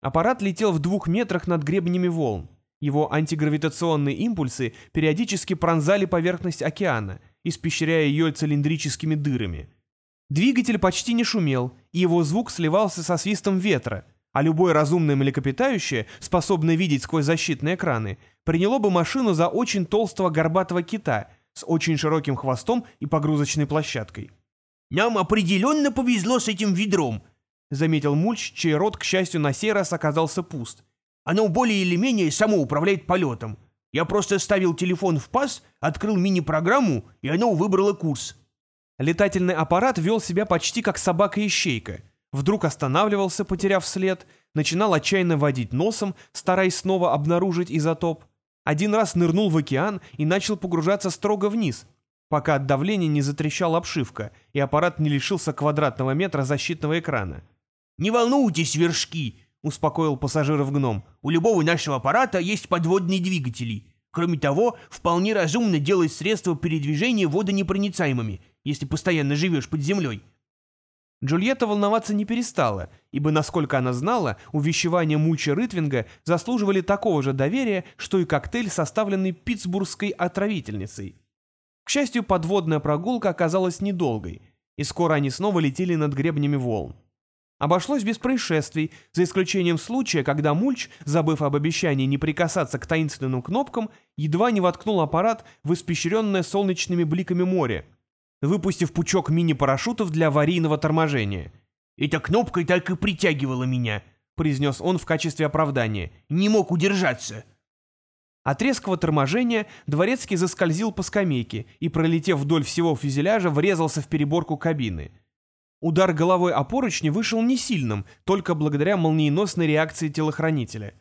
Аппарат летел в двух метрах над гребнями волн. Его антигравитационные импульсы периодически пронзали поверхность океана, испещряя ее цилиндрическими дырами. Двигатель почти не шумел, и его звук сливался со свистом ветра, а любое разумное млекопитающее, способное видеть сквозь защитные экраны, приняло бы машину за очень толстого горбатого кита с очень широким хвостом и погрузочной площадкой. «Нам определенно повезло с этим ведром», — заметил Мульч, чей рот, к счастью, на сей раз оказался пуст. Оно более или менее само управляет полетом. Я просто ставил телефон в паз, открыл мини-программу, и оно выбрало курс». Летательный аппарат вел себя почти как собака-ищейка. Вдруг останавливался, потеряв след, начинал отчаянно водить носом, стараясь снова обнаружить изотоп. Один раз нырнул в океан и начал погружаться строго вниз, пока от давления не затрещала обшивка, и аппарат не лишился квадратного метра защитного экрана. «Не волнуйтесь, вершки!» — успокоил пассажиров гном. «У любого нашего аппарата есть подводные двигатели. Кроме того, вполне разумно делать средства передвижения водонепроницаемыми, если постоянно живешь под землей». Джульетта волноваться не перестала, ибо, насколько она знала, увещевания Мульча Рытвинга заслуживали такого же доверия, что и коктейль, составленный питтсбургской отравительницей. К счастью, подводная прогулка оказалась недолгой, и скоро они снова летели над гребнями волн. Обошлось без происшествий, за исключением случая, когда Мульч, забыв об обещании не прикасаться к таинственным кнопкам, едва не воткнул аппарат в испещренное солнечными бликами море, выпустив пучок мини-парашютов для аварийного торможения. «Эта кнопка так и притягивала меня», — произнес он в качестве оправдания. Не мог удержаться. От резкого торможения дворецкий заскользил по скамейке и, пролетев вдоль всего фюзеляжа, врезался в переборку кабины. Удар головой о поручни вышел не сильным, только благодаря молниеносной реакции телохранителя.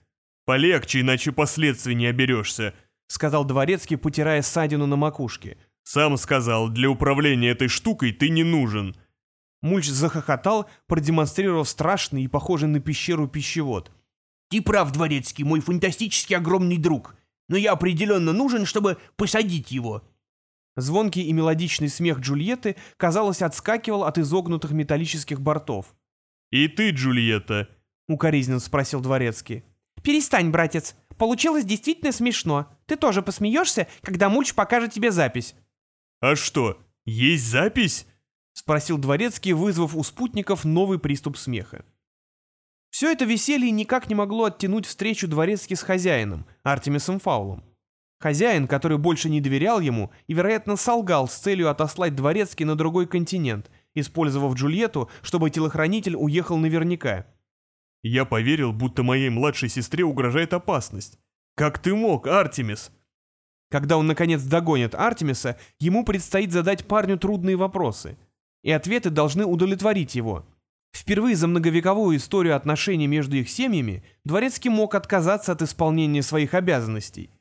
«Полегче, иначе последствий не оберешься», — сказал дворецкий, потирая ссадину на макушке. «Сам сказал, для управления этой штукой ты не нужен». Мульч захохотал, продемонстрировав страшный и похожий на пещеру пищевод. Ты прав, Дворецкий, мой фантастически огромный друг. Но я определенно нужен, чтобы посадить его. Звонкий и мелодичный смех Джульетты, казалось, отскакивал от изогнутых металлических бортов. «И ты, Джульетта?» — укоризненно спросил Дворецкий. «Перестань, братец. Получилось действительно смешно. Ты тоже посмеешься, когда Мульч покажет тебе запись». «А что, есть запись?» — спросил Дворецкий, вызвав у спутников новый приступ смеха. Все это веселье никак не могло оттянуть встречу Дворецкий с хозяином, Артемисом Фаулом. Хозяин, который больше не доверял ему и, вероятно, солгал с целью отослать Дворецкий на другой континент, использовав Джульетту, чтобы телохранитель уехал наверняка. «Я поверил, будто моей младшей сестре угрожает опасность. Как ты мог, Артемис?» Когда он, наконец, догонит Артемиса, ему предстоит задать парню трудные вопросы — и ответы должны удовлетворить его. Впервые за многовековую историю отношений между их семьями Дворецкий мог отказаться от исполнения своих обязанностей.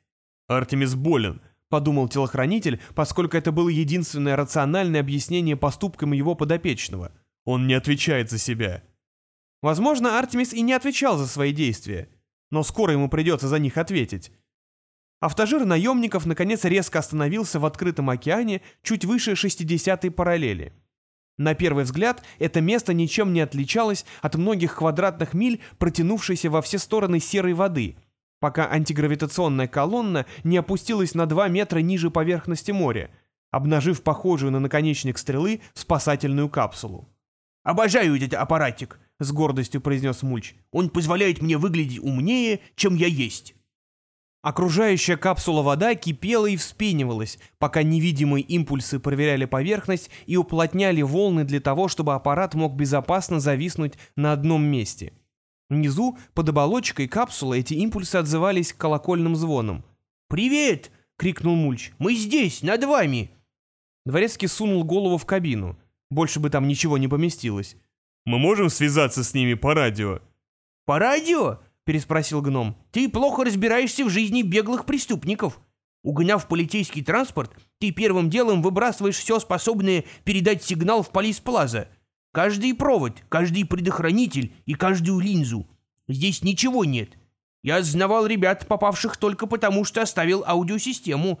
«Артемис болен», — подумал телохранитель, поскольку это было единственное рациональное объяснение поступкам его подопечного. «Он не отвечает за себя». Возможно, Артемис и не отвечал за свои действия, но скоро ему придется за них ответить. Автожир наемников наконец резко остановился в открытом океане чуть выше 60-й параллели. На первый взгляд, это место ничем не отличалось от многих квадратных миль, протянувшейся во все стороны серой воды, пока антигравитационная колонна не опустилась на 2 метра ниже поверхности моря, обнажив похожую на наконечник стрелы спасательную капсулу. «Обожаю этот аппаратик», — с гордостью произнес Мульч. «Он позволяет мне выглядеть умнее, чем я есть». Окружающая капсула вода кипела и вспенивалась, пока невидимые импульсы проверяли поверхность и уплотняли волны для того, чтобы аппарат мог безопасно зависнуть на одном месте. Внизу, под оболочкой капсулы, эти импульсы отзывались колокольным звоном. «Привет!» — крикнул Мульч. «Мы здесь, над вами!» Дворецкий сунул голову в кабину. Больше бы там ничего не поместилось. «Мы можем связаться с ними по радио?» «По радио?» — переспросил гном. «Ты плохо разбираешься в жизни беглых преступников. Угоняв полицейский транспорт, ты первым делом выбрасываешь все способное передать сигнал в полисплаза. Каждый провод, каждый предохранитель и каждую линзу. Здесь ничего нет. Я знавал ребят, попавших только потому, что оставил аудиосистему.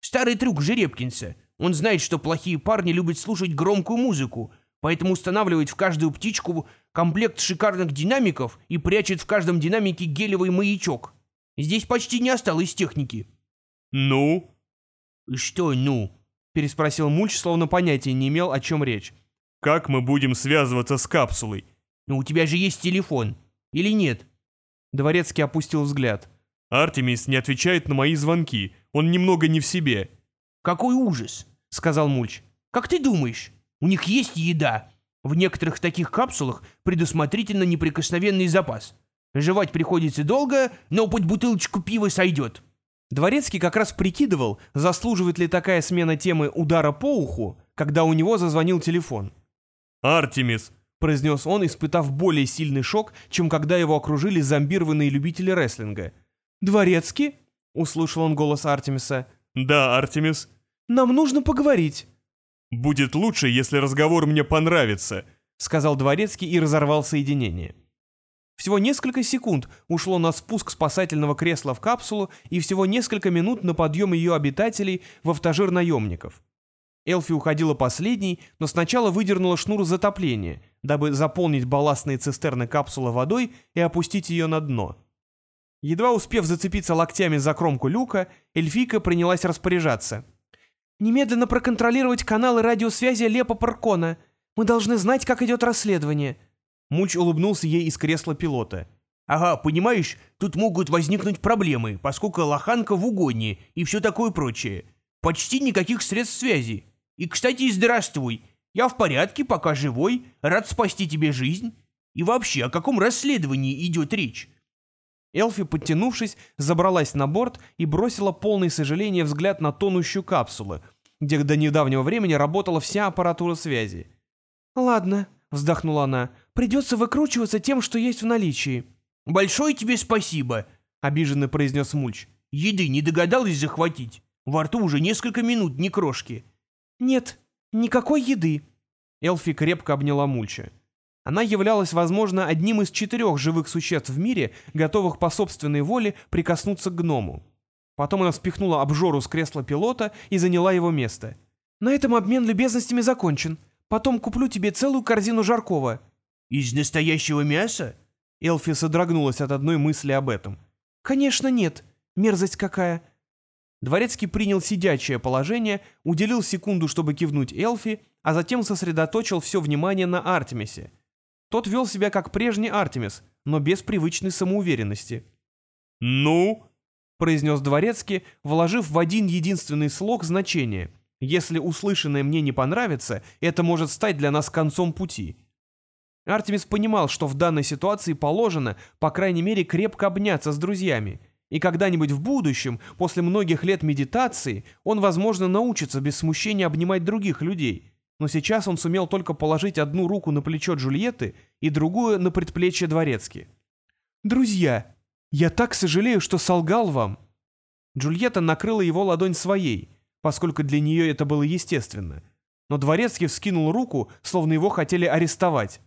Старый трюк Жеребкинса. Он знает, что плохие парни любят слушать громкую музыку, поэтому устанавливает в каждую птичку комплект шикарных динамиков и прячет в каждом динамике гелевый маячок. Здесь почти не осталось техники. «Ну?» «Что «ну»?» — переспросил Мульч, словно понятия не имел, о чем речь. «Как мы будем связываться с капсулой?» «Ну, у тебя же есть телефон. Или нет?» Дворецкий опустил взгляд. «Артемис не отвечает на мои звонки. Он немного не в себе». «Какой ужас!» — сказал Мульч. «Как ты думаешь, у них есть еда?» В некоторых таких капсулах предусмотрительно неприкосновенный запас. Жевать приходится долго, но под бутылочку пива сойдет. Дворецкий как раз прикидывал, заслуживает ли такая смена темы удара по уху, когда у него зазвонил телефон. «Артемис!» — произнес он, испытав более сильный шок, чем когда его окружили зомбированные любители рестлинга. «Дворецкий?» — услышал он голос Артемиса. «Да, Артемис». «Нам нужно поговорить». «Будет лучше, если разговор мне понравится», — сказал Дворецкий и разорвал соединение. Всего несколько секунд ушло на спуск спасательного кресла в капсулу и всего несколько минут на подъем ее обитателей в автожир наемников. Элфи уходила последней, но сначала выдернула шнур затопления, дабы заполнить балластные цистерны капсулы водой и опустить ее на дно. Едва успев зацепиться локтями за кромку люка, эльфийка принялась распоряжаться. «Немедленно проконтролировать каналы радиосвязи Лепа Паркона. Мы должны знать, как идет расследование». Мульч улыбнулся ей из кресла пилота. «Ага, понимаешь, тут могут возникнуть проблемы, поскольку лоханка в угоне и все такое прочее. Почти никаких средств связи. И, кстати, здравствуй. Я в порядке, пока живой, рад спасти тебе жизнь. И вообще, о каком расследовании идет речь? Элфи, подтянувшись, забралась на борт и бросила полный сожаления взгляд на тонущую капсулу, где до недавнего времени работала вся аппаратура связи. «Ладно», — вздохнула она, — «придется выкручиваться тем, что есть в наличии». «Большое тебе спасибо», — обиженно произнес Мульч. «Еды не догадалась захватить? Во рту уже несколько минут, ни крошки». «Нет, никакой еды». Элфи крепко обняла Мульча. Она являлась, возможно, одним из четырех живых существ в мире, готовых по собственной воле прикоснуться к гному. Потом она спихнула обжору с кресла пилота и заняла его место. «На этом обмен любезностями закончен. Потом куплю тебе целую корзину жаркого». «Из настоящего мяса?» Элфи содрогнулась от одной мысли об этом. «Конечно нет. Мерзость какая». Дворецкий принял сидячее положение, уделил секунду, чтобы кивнуть Элфи, а затем сосредоточил все внимание на Артемисе — тот вел себя как прежний Артемис, но без привычной самоуверенности. «Ну?» — произнес Дворецкий, вложив в один единственный слог значение. «Если услышанное мне не понравится, это может стать для нас концом пути». Артемис понимал, что в данной ситуации положено, по крайней мере, крепко обняться с друзьями, и когда-нибудь в будущем, после многих лет медитации, он, возможно, научится без смущения обнимать других людей — но сейчас он сумел только положить одну руку на плечо Джульетты и другую на предплечье Дворецки. «Друзья, я так сожалею, что солгал вам!» Джульетта накрыла его ладонь своей, поскольку для нее это было естественно. Но Дворецкий вскинул руку, словно его хотели арестовать.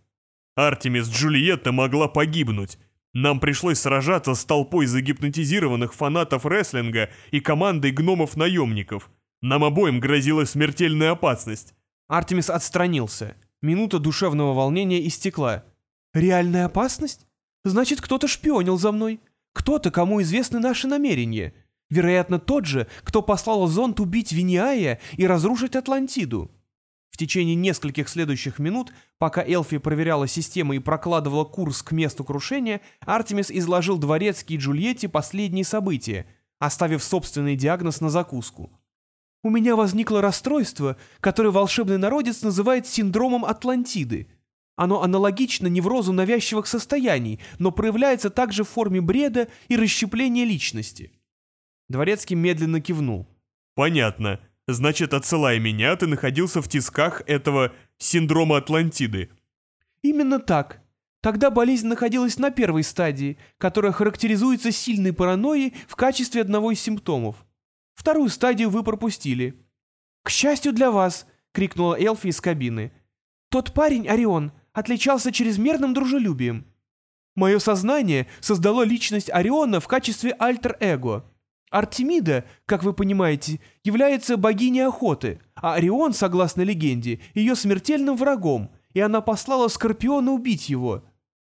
«Артемис Джульетта могла погибнуть. Нам пришлось сражаться с толпой загипнотизированных фанатов рестлинга и командой гномов-наемников. Нам обоим грозила смертельная опасность. Артемис отстранился. Минута душевного волнения истекла. «Реальная опасность? Значит, кто-то шпионил за мной. Кто-то, кому известны наши намерения. Вероятно, тот же, кто послал зонд убить Виниая и разрушить Атлантиду». В течение нескольких следующих минут, пока Элфи проверяла систему и прокладывала курс к месту крушения, Артемис изложил Дворецкий и Джульетте последние события, оставив собственный диагноз на закуску. У меня возникло расстройство, которое волшебный народец называет синдромом Атлантиды. Оно аналогично неврозу навязчивых состояний, но проявляется также в форме бреда и расщепления личности. Дворецкий медленно кивнул. «Понятно. Значит, отсылая меня, ты находился в тисках этого синдрома Атлантиды». «Именно так. Тогда болезнь находилась на первой стадии, которая характеризуется сильной паранойей в качестве одного из симптомов. Вторую стадию вы пропустили. «К счастью для вас!» — крикнула Элфи из кабины. «Тот парень, Орион, отличался чрезмерным дружелюбием. Мое сознание создало личность Ориона в качестве альтер-эго. Артемида, как вы понимаете, является богиней охоты, а Орион, согласно легенде, ее смертельным врагом, и она послала Скорпиона убить его.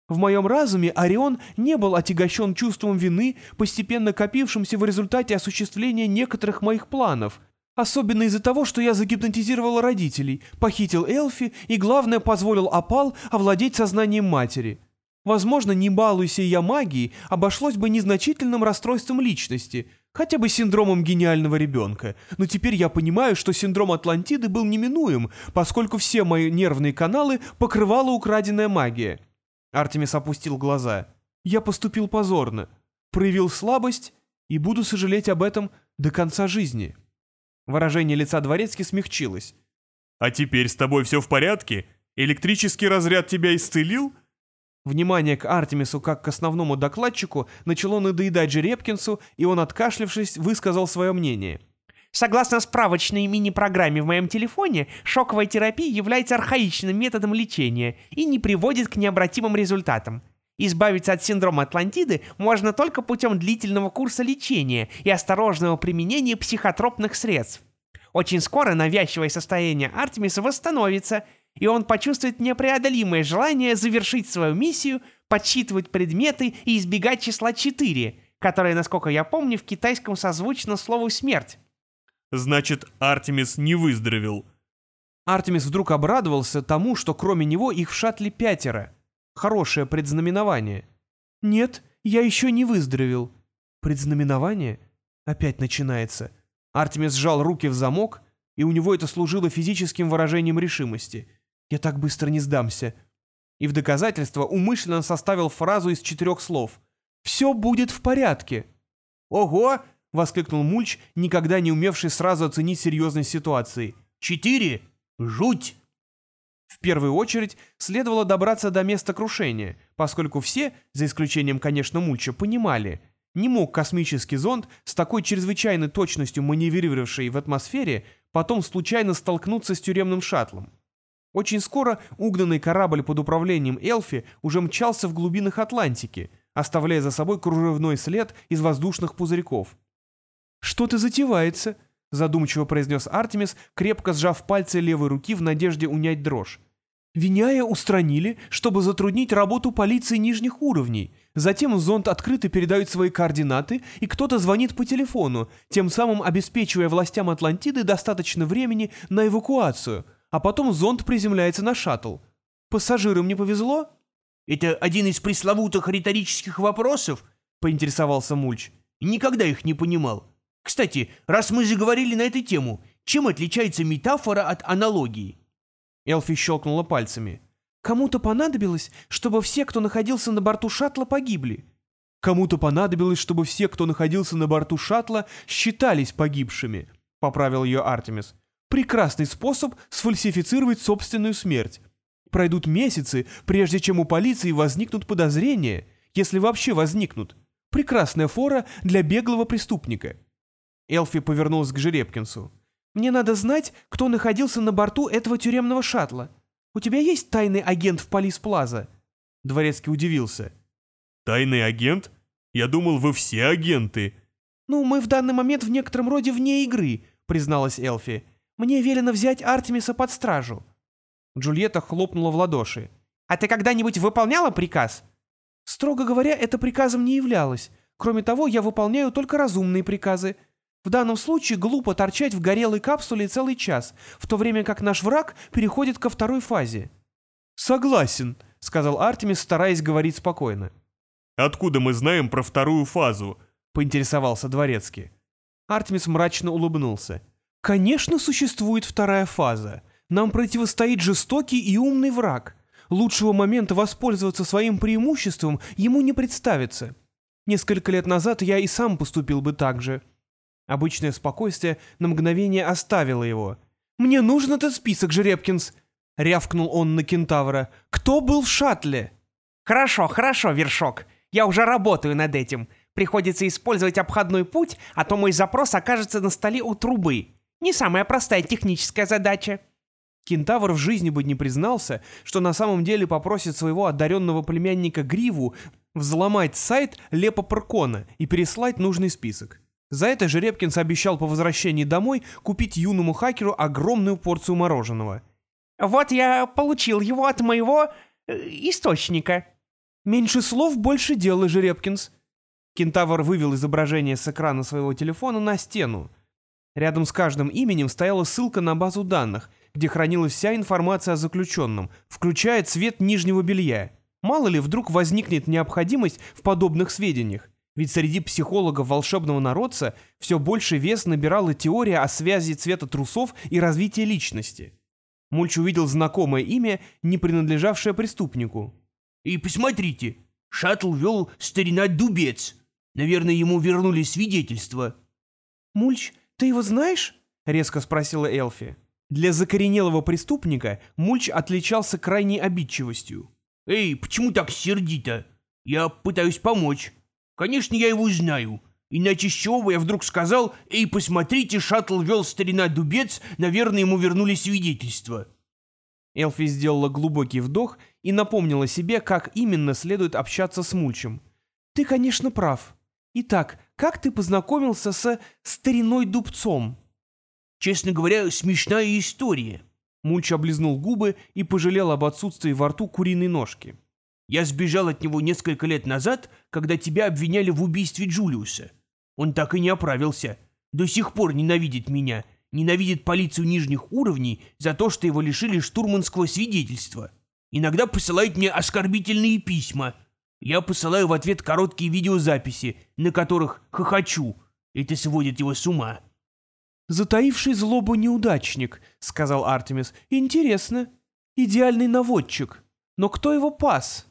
В моем разуме Орион не был отягощен чувством вины, постепенно копившимся в результате осуществления некоторых моих планов, особенно из-за того, что я загипнотизировал родителей, похитил Элфи и, главное, позволил Апал овладеть сознанием матери. Возможно, не балуйся я магией, обошлось бы незначительным расстройством личности, хотя бы синдромом гениального ребенка. Но теперь я понимаю, что синдром Атлантиды был неминуем, поскольку все мои нервные каналы покрывала украденная магия. Артемис опустил глаза. «Я поступил позорно, проявил слабость и буду сожалеть об этом до конца жизни». Выражение лица Дворецки смягчилось. «А теперь с тобой все в порядке? Электрический разряд тебя исцелил?» Внимание к Артемису как к основному докладчику начало надоедать Жеребкинсу, и он, откашлившись, высказал свое мнение. Согласно справочной мини-программе в моем телефоне, шоковая терапия является архаичным методом лечения и не приводит к необратимым результатам. Избавиться от синдрома Атлантиды можно только путем длительного курса лечения и осторожного применения психотропных средств. Очень скоро навязчивое состояние Артемиса восстановится, и он почувствует непреодолимое желание завершить свою миссию, подсчитывать предметы и избегать числа 4, которое, насколько я помню, в китайском созвучно слову «смерть». Значит, Артемис не выздоровел. Артемис вдруг обрадовался тому, что кроме него их в шаттле пятеро. Хорошее предзнаменование. «Нет, я еще не выздоровел». «Предзнаменование?» Опять начинается. Артемис сжал руки в замок, и у него это служило физическим выражением решимости. «Я так быстро не сдамся». И в доказательство умышленно составил фразу из четырех слов. «Все будет в порядке». Ого! — воскликнул Мульч, никогда не умевший сразу оценить серьезность ситуации. Четыре! Жуть! В первую очередь следовало добраться до места крушения, поскольку все, за исключением, конечно, Мульча, понимали, не мог космический зонд с такой чрезвычайной точностью маневрировавший в атмосфере потом случайно столкнуться с тюремным шаттлом. Очень скоро угнанный корабль под управлением Элфи уже мчался в глубинах Атлантики, оставляя за собой кружевной след из воздушных пузырьков. «Что-то затевается», — задумчиво произнес Артемис, крепко сжав пальцы левой руки в надежде унять дрожь. Виняя устранили, чтобы затруднить работу полиции нижних уровней. Затем зонд открыто передает свои координаты, и кто-то звонит по телефону, тем самым обеспечивая властям Атлантиды достаточно времени на эвакуацию, а потом зонд приземляется на шаттл. Пассажирам не повезло? Это один из пресловутых риторических вопросов? Поинтересовался Мульч. Никогда их не понимал. Кстати, раз мы заговорили на эту тему, чем отличается метафора от аналогии? Элфи щелкнула пальцами. Кому-то понадобилось, чтобы все, кто находился на борту шаттла, погибли. Кому-то понадобилось, чтобы все, кто находился на борту шаттла, считались погибшими, поправил ее Артемис. Прекрасный способ сфальсифицировать собственную смерть. Пройдут месяцы, прежде чем у полиции возникнут подозрения, если вообще возникнут. Прекрасная фора для беглого преступника. Элфи повернулась к Жеребкинсу. Мне надо знать, кто находился на борту этого тюремного шаттла. У тебя есть тайный агент в Полис Плаза?» Дворецкий удивился. «Тайный агент? Я думал, вы все агенты». «Ну, мы в данный момент в некотором роде вне игры», — призналась Элфи. «Мне велено взять Артемиса под стражу». Джульетта хлопнула в ладоши. «А ты когда-нибудь выполняла приказ?» «Строго говоря, это приказом не являлось. Кроме того, я выполняю только разумные приказы. В данном случае глупо торчать в горелой капсуле целый час, в то время как наш враг переходит ко второй фазе. «Согласен», — сказал Артемис, стараясь говорить спокойно. «Откуда мы знаем про вторую фазу?» — поинтересовался Дворецкий. Артемис мрачно улыбнулся. «Конечно, существует вторая фаза. Нам противостоит жестокий и умный враг. Лучшего момента воспользоваться своим преимуществом ему не представится. Несколько лет назад я и сам поступил бы так же». Обычное спокойствие на мгновение оставило его. «Мне нужен этот список, Жеребкинс!» — рявкнул он на кентавра. «Кто был в шаттле?» «Хорошо, хорошо, Вершок. Я уже работаю над этим. Приходится использовать обходной путь, а то мой запрос окажется на столе у трубы. Не самая простая техническая задача». Кентавр в жизни бы не признался, что на самом деле попросит своего одаренного племянника Гриву взломать сайт Лепа Паркона и переслать нужный список. За это же Репкинс обещал по возвращении домой купить юному хакеру огромную порцию мороженого. «Вот я получил его от моего... Э, источника». «Меньше слов, больше дела, Жеребкинс». Кентавр вывел изображение с экрана своего телефона на стену. Рядом с каждым именем стояла ссылка на базу данных, где хранилась вся информация о заключенном, включая цвет нижнего белья. Мало ли, вдруг возникнет необходимость в подобных сведениях. Ведь среди психологов волшебного народца все больше вес набирала теория о связи цвета трусов и развития личности. Мульч увидел знакомое имя, не принадлежавшее преступнику. «И посмотрите, шаттл вел старина Дубец. Наверное, ему вернули свидетельство». «Мульч, ты его знаешь?» — резко спросила Элфи. Для закоренелого преступника Мульч отличался крайней обидчивостью. «Эй, почему так сердито? Я пытаюсь помочь». Конечно, я его знаю. Иначе с чего бы я вдруг сказал, «Эй, посмотрите, шаттл вел старина Дубец, наверное, ему вернули свидетельство». Элфи сделала глубокий вдох и напомнила себе, как именно следует общаться с Мульчем. «Ты, конечно, прав. Итак, как ты познакомился с стариной Дубцом?» «Честно говоря, смешная история». Мульч облизнул губы и пожалел об отсутствии во рту куриной ножки. Я сбежал от него несколько лет назад, когда тебя обвиняли в убийстве Джулиуса. Он так и не оправился. До сих пор ненавидит меня, ненавидит полицию нижних уровней за то, что его лишили штурманского свидетельства. Иногда посылает мне оскорбительные письма. Я посылаю в ответ короткие видеозаписи, на которых хохочу. Это сводит его с ума. «Затаивший злобу неудачник», — сказал Артемис. «Интересно. Идеальный наводчик». Но кто его пас?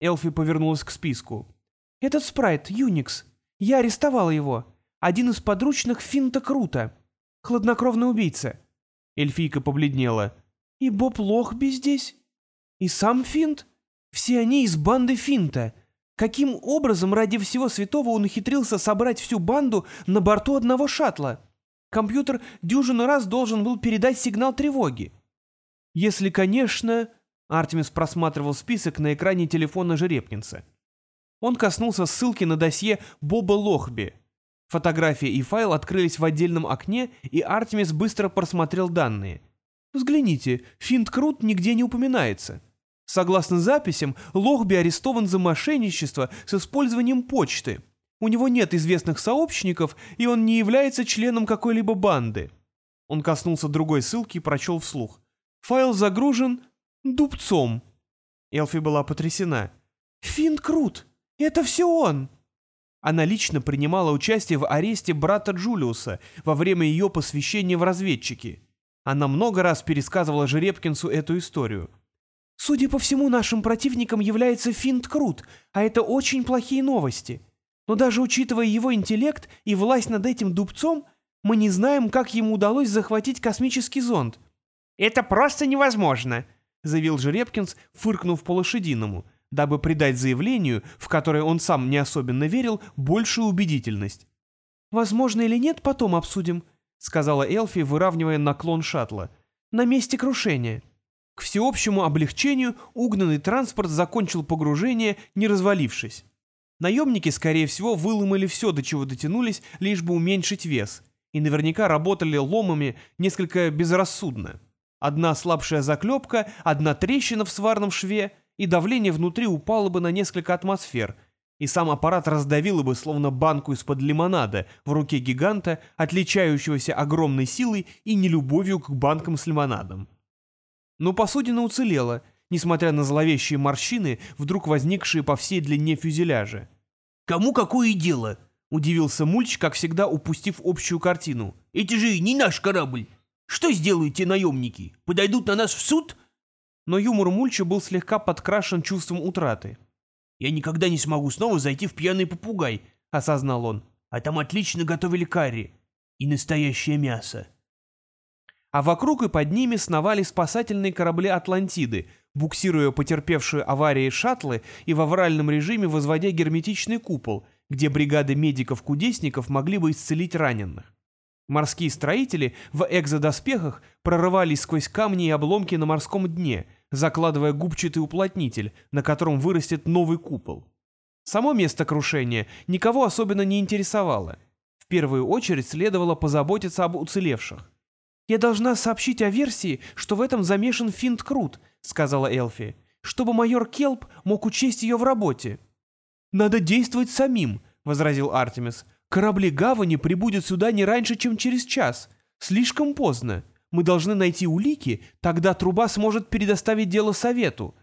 Элфи повернулась к списку. Этот спрайт, Юникс. Я арестовала его. Один из подручных Финта Крута. Хладнокровный убийца. Эльфийка побледнела. И Боб Лохби здесь? И сам Финт? Все они из банды Финта. Каким образом ради всего святого он ухитрился собрать всю банду на борту одного шаттла? Компьютер дюжину раз должен был передать сигнал тревоги. Если, конечно... Артемис просматривал список на экране телефона Жеребкинса. Он коснулся ссылки на досье Боба Лохби. Фотография и файл открылись в отдельном окне, и Артемис быстро просмотрел данные. Взгляните, Финт Крут нигде не упоминается. Согласно записям, Лохби арестован за мошенничество с использованием почты. У него нет известных сообщников, и он не является членом какой-либо банды. Он коснулся другой ссылки и прочел вслух. Файл загружен дубцом. Элфи была потрясена. «Финт Крут! Это все он!» Она лично принимала участие в аресте брата Джулиуса во время ее посвящения в разведчики. Она много раз пересказывала Жеребкинсу эту историю. «Судя по всему, нашим противником является Финт Крут, а это очень плохие новости. Но даже учитывая его интеллект и власть над этим дубцом, мы не знаем, как ему удалось захватить космический зонд». «Это просто невозможно», — заявил Жеребкинс, фыркнув по-лошадиному — дабы придать заявлению, в которое он сам не особенно верил, большую убедительность. «Возможно или нет, потом обсудим», — сказала Элфи, выравнивая наклон шаттла. «На месте крушения». К всеобщему облегчению угнанный транспорт закончил погружение, не развалившись. Наемники, скорее всего, выломали все, до чего дотянулись, лишь бы уменьшить вес, и наверняка работали ломами несколько безрассудно. Одна слабшая заклепка, одна трещина в сварном шве — и давление внутри упало бы на несколько атмосфер, и сам аппарат раздавило бы словно банку из-под лимонада в руке гиганта, отличающегося огромной силой и нелюбовью к банкам с лимонадом. Но посудина уцелела, несмотря на зловещие морщины, вдруг возникшие по всей длине фюзеляжа. «Кому какое дело?» — удивился Мульч, как всегда упустив общую картину. «Это же не наш корабль. Что сделают те наемники? Подойдут на нас в суд?» но юмор Мульча был слегка подкрашен чувством утраты. «Я никогда не смогу снова зайти в пьяный попугай», — осознал он. «А там отлично готовили карри. И настоящее мясо». А вокруг и под ними сновали спасательные корабли Атлантиды, буксируя потерпевшие аварии шаттлы и в авральном режиме возводя герметичный купол, где бригады медиков-кудесников могли бы исцелить раненых. Морские строители в экзодоспехах прорывались сквозь камни и обломки на морском дне, закладывая губчатый уплотнитель, на котором вырастет новый купол. Само место крушения никого особенно не интересовало. В первую очередь следовало позаботиться об уцелевших. «Я должна сообщить о версии, что в этом замешан Финт Крут», — сказала Элфи, «чтобы майор Келп мог учесть ее в работе». «Надо действовать самим», — возразил Артемис. Корабли гавани прибудут сюда не раньше, чем через час. Слишком поздно. Мы должны найти улики, тогда труба сможет предоставить дело совету».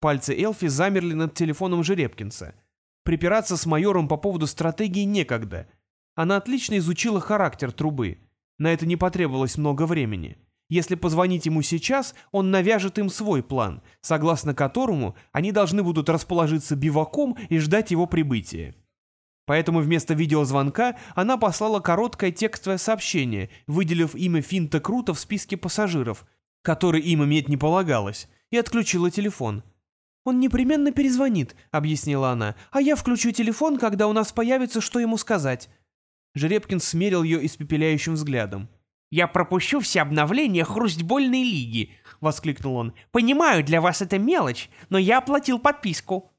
Пальцы Элфи замерли над телефоном Жеребкинса. Припираться с майором по поводу стратегии некогда. Она отлично изучила характер трубы. На это не потребовалось много времени. Если позвонить ему сейчас, он навяжет им свой план, согласно которому они должны будут расположиться биваком и ждать его прибытия. Поэтому вместо видеозвонка она послала короткое текстовое сообщение, выделив имя Финта Крута в списке пассажиров, который им иметь не полагалось, и отключила телефон. «Он непременно перезвонит», — объяснила она, «а я включу телефон, когда у нас появится, что ему сказать». Жеребкин смерил ее испепеляющим взглядом. «Я пропущу все обновления хрустьбольной лиги», — воскликнул он. «Понимаю, для вас это мелочь, но я оплатил подписку».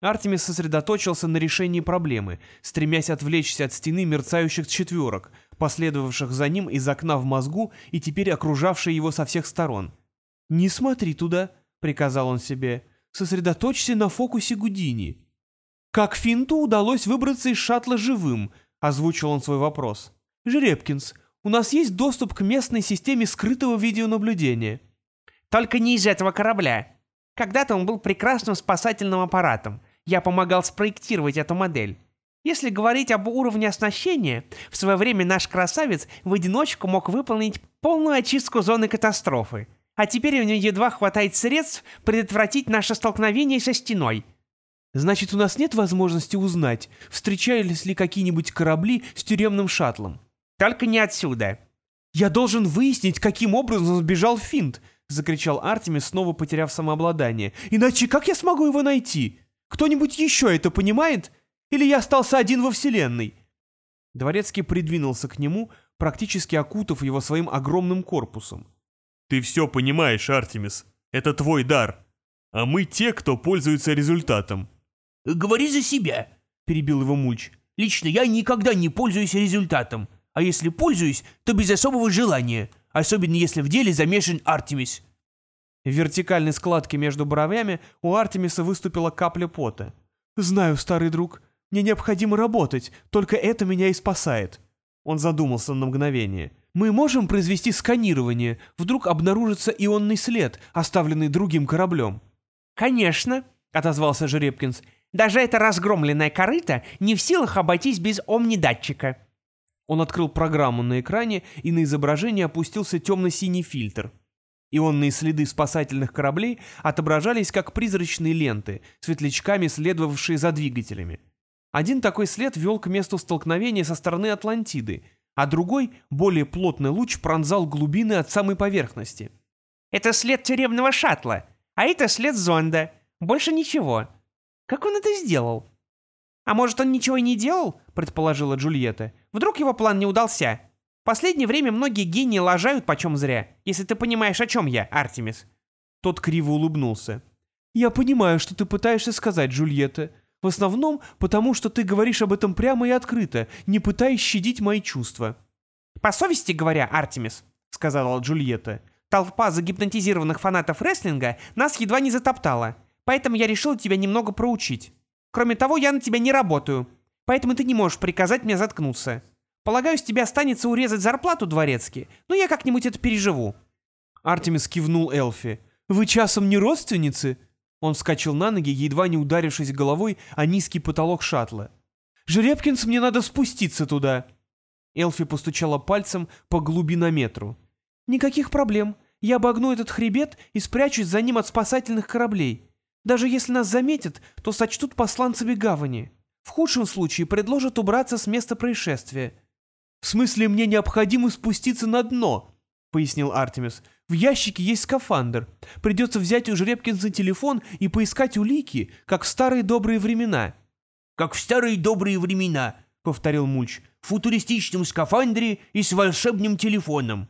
Артемис сосредоточился на решении проблемы, стремясь отвлечься от стены мерцающих четверок, последовавших за ним из окна в мозгу и теперь окружавшей его со всех сторон. «Не смотри туда», — приказал он себе, — «сосредоточься на фокусе Гудини». «Как Финту удалось выбраться из шаттла живым?» — озвучил он свой вопрос. «Жеребкинс, у нас есть доступ к местной системе скрытого видеонаблюдения». «Только не из этого корабля. Когда-то он был прекрасным спасательным аппаратом, я помогал спроектировать эту модель. Если говорить об уровне оснащения, в свое время наш красавец в одиночку мог выполнить полную очистку зоны катастрофы. А теперь у него едва хватает средств предотвратить наше столкновение со стеной. Значит, у нас нет возможности узнать, встречались ли какие-нибудь корабли с тюремным шаттлом. Только не отсюда. Я должен выяснить, каким образом сбежал Финт, закричал Артемис, снова потеряв самообладание. Иначе как я смогу его найти? Кто-нибудь еще это понимает? Или я остался один во Вселенной? Дворецкий придвинулся к нему, практически окутав его своим огромным корпусом. Ты все понимаешь, Артемис. Это твой дар. А мы те, кто пользуется результатом. «Говори за себя», — перебил его Мульч. «Лично я никогда не пользуюсь результатом. А если пользуюсь, то без особого желания. Особенно если в деле замешан Артемис». В вертикальной складке между бровями у Артемиса выступила капля пота. «Знаю, старый друг, мне необходимо работать, только это меня и спасает». Он задумался на мгновение. «Мы можем произвести сканирование, вдруг обнаружится ионный след, оставленный другим кораблем». «Конечно», — отозвался Жеребкинс. «Даже эта разгромленная корыта не в силах обойтись без омнидатчика». Он открыл программу на экране, и на изображение опустился темно-синий фильтр. Ионные следы спасательных кораблей отображались как призрачные ленты, светлячками следовавшие за двигателями. Один такой след вел к месту столкновения со стороны Атлантиды, а другой, более плотный луч, пронзал глубины от самой поверхности. «Это след тюремного шаттла», а это след зонда. Больше ничего. Как он это сделал? А может, он ничего и не делал? Предположила Джульетта. Вдруг его план не удался? В последнее время многие гении лажают почем зря, если ты понимаешь, о чем я, Артемис. Тот криво улыбнулся. «Я понимаю, что ты пытаешься сказать, Джульетта. В основном потому, что ты говоришь об этом прямо и открыто, не пытаясь щадить мои чувства». «По совести говоря, Артемис», — сказала Джульетта, Толпа загипнотизированных фанатов рестлинга нас едва не затоптала, поэтому я решил тебя немного проучить. Кроме того, я на тебя не работаю, поэтому ты не можешь приказать мне заткнуться. Полагаю, с тебя останется урезать зарплату дворецки, но я как-нибудь это переживу». Артемис кивнул Элфи. «Вы часом не родственницы?» Он вскочил на ноги, едва не ударившись головой о низкий потолок шаттла. «Жеребкинс, мне надо спуститься туда!» Элфи постучала пальцем по глубинометру. «Никаких проблем. Я обогну этот хребет и спрячусь за ним от спасательных кораблей. Даже если нас заметят, то сочтут посланцами гавани. В худшем случае предложат убраться с места происшествия. «В смысле, мне необходимо спуститься на дно», — пояснил Артемис. «В ящике есть скафандр. Придется взять у Жребкинса телефон и поискать улики, как в старые добрые времена». «Как в старые добрые времена», — повторил Мульч. «В футуристичном скафандре и с волшебным телефоном».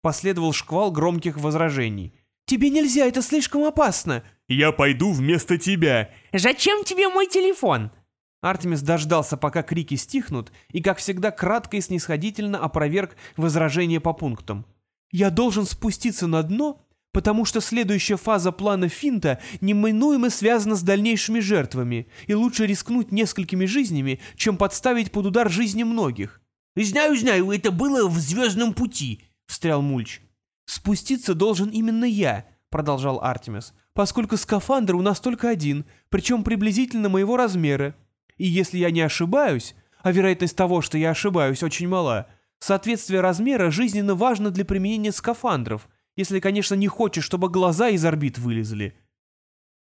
Последовал шквал громких возражений. «Тебе нельзя, это слишком опасно!» «Я пойду вместо тебя!» «Зачем тебе мой телефон?» Артемис дождался, пока крики стихнут, и, как всегда, кратко и снисходительно опроверг возражение по пунктам. «Я должен спуститься на дно, потому что следующая фаза плана Финта неминуемо связана с дальнейшими жертвами, и лучше рискнуть несколькими жизнями, чем подставить под удар жизни многих». «Знаю, знаю, это было в «Звездном пути», встрял Мульч. «Спуститься должен именно я», — продолжал Артемис, «поскольку скафандр у нас только один, причем приблизительно моего размера. И если я не ошибаюсь, а вероятность того, что я ошибаюсь, очень мала, соответствие размера жизненно важно для применения скафандров, если, конечно, не хочешь, чтобы глаза из орбит вылезли».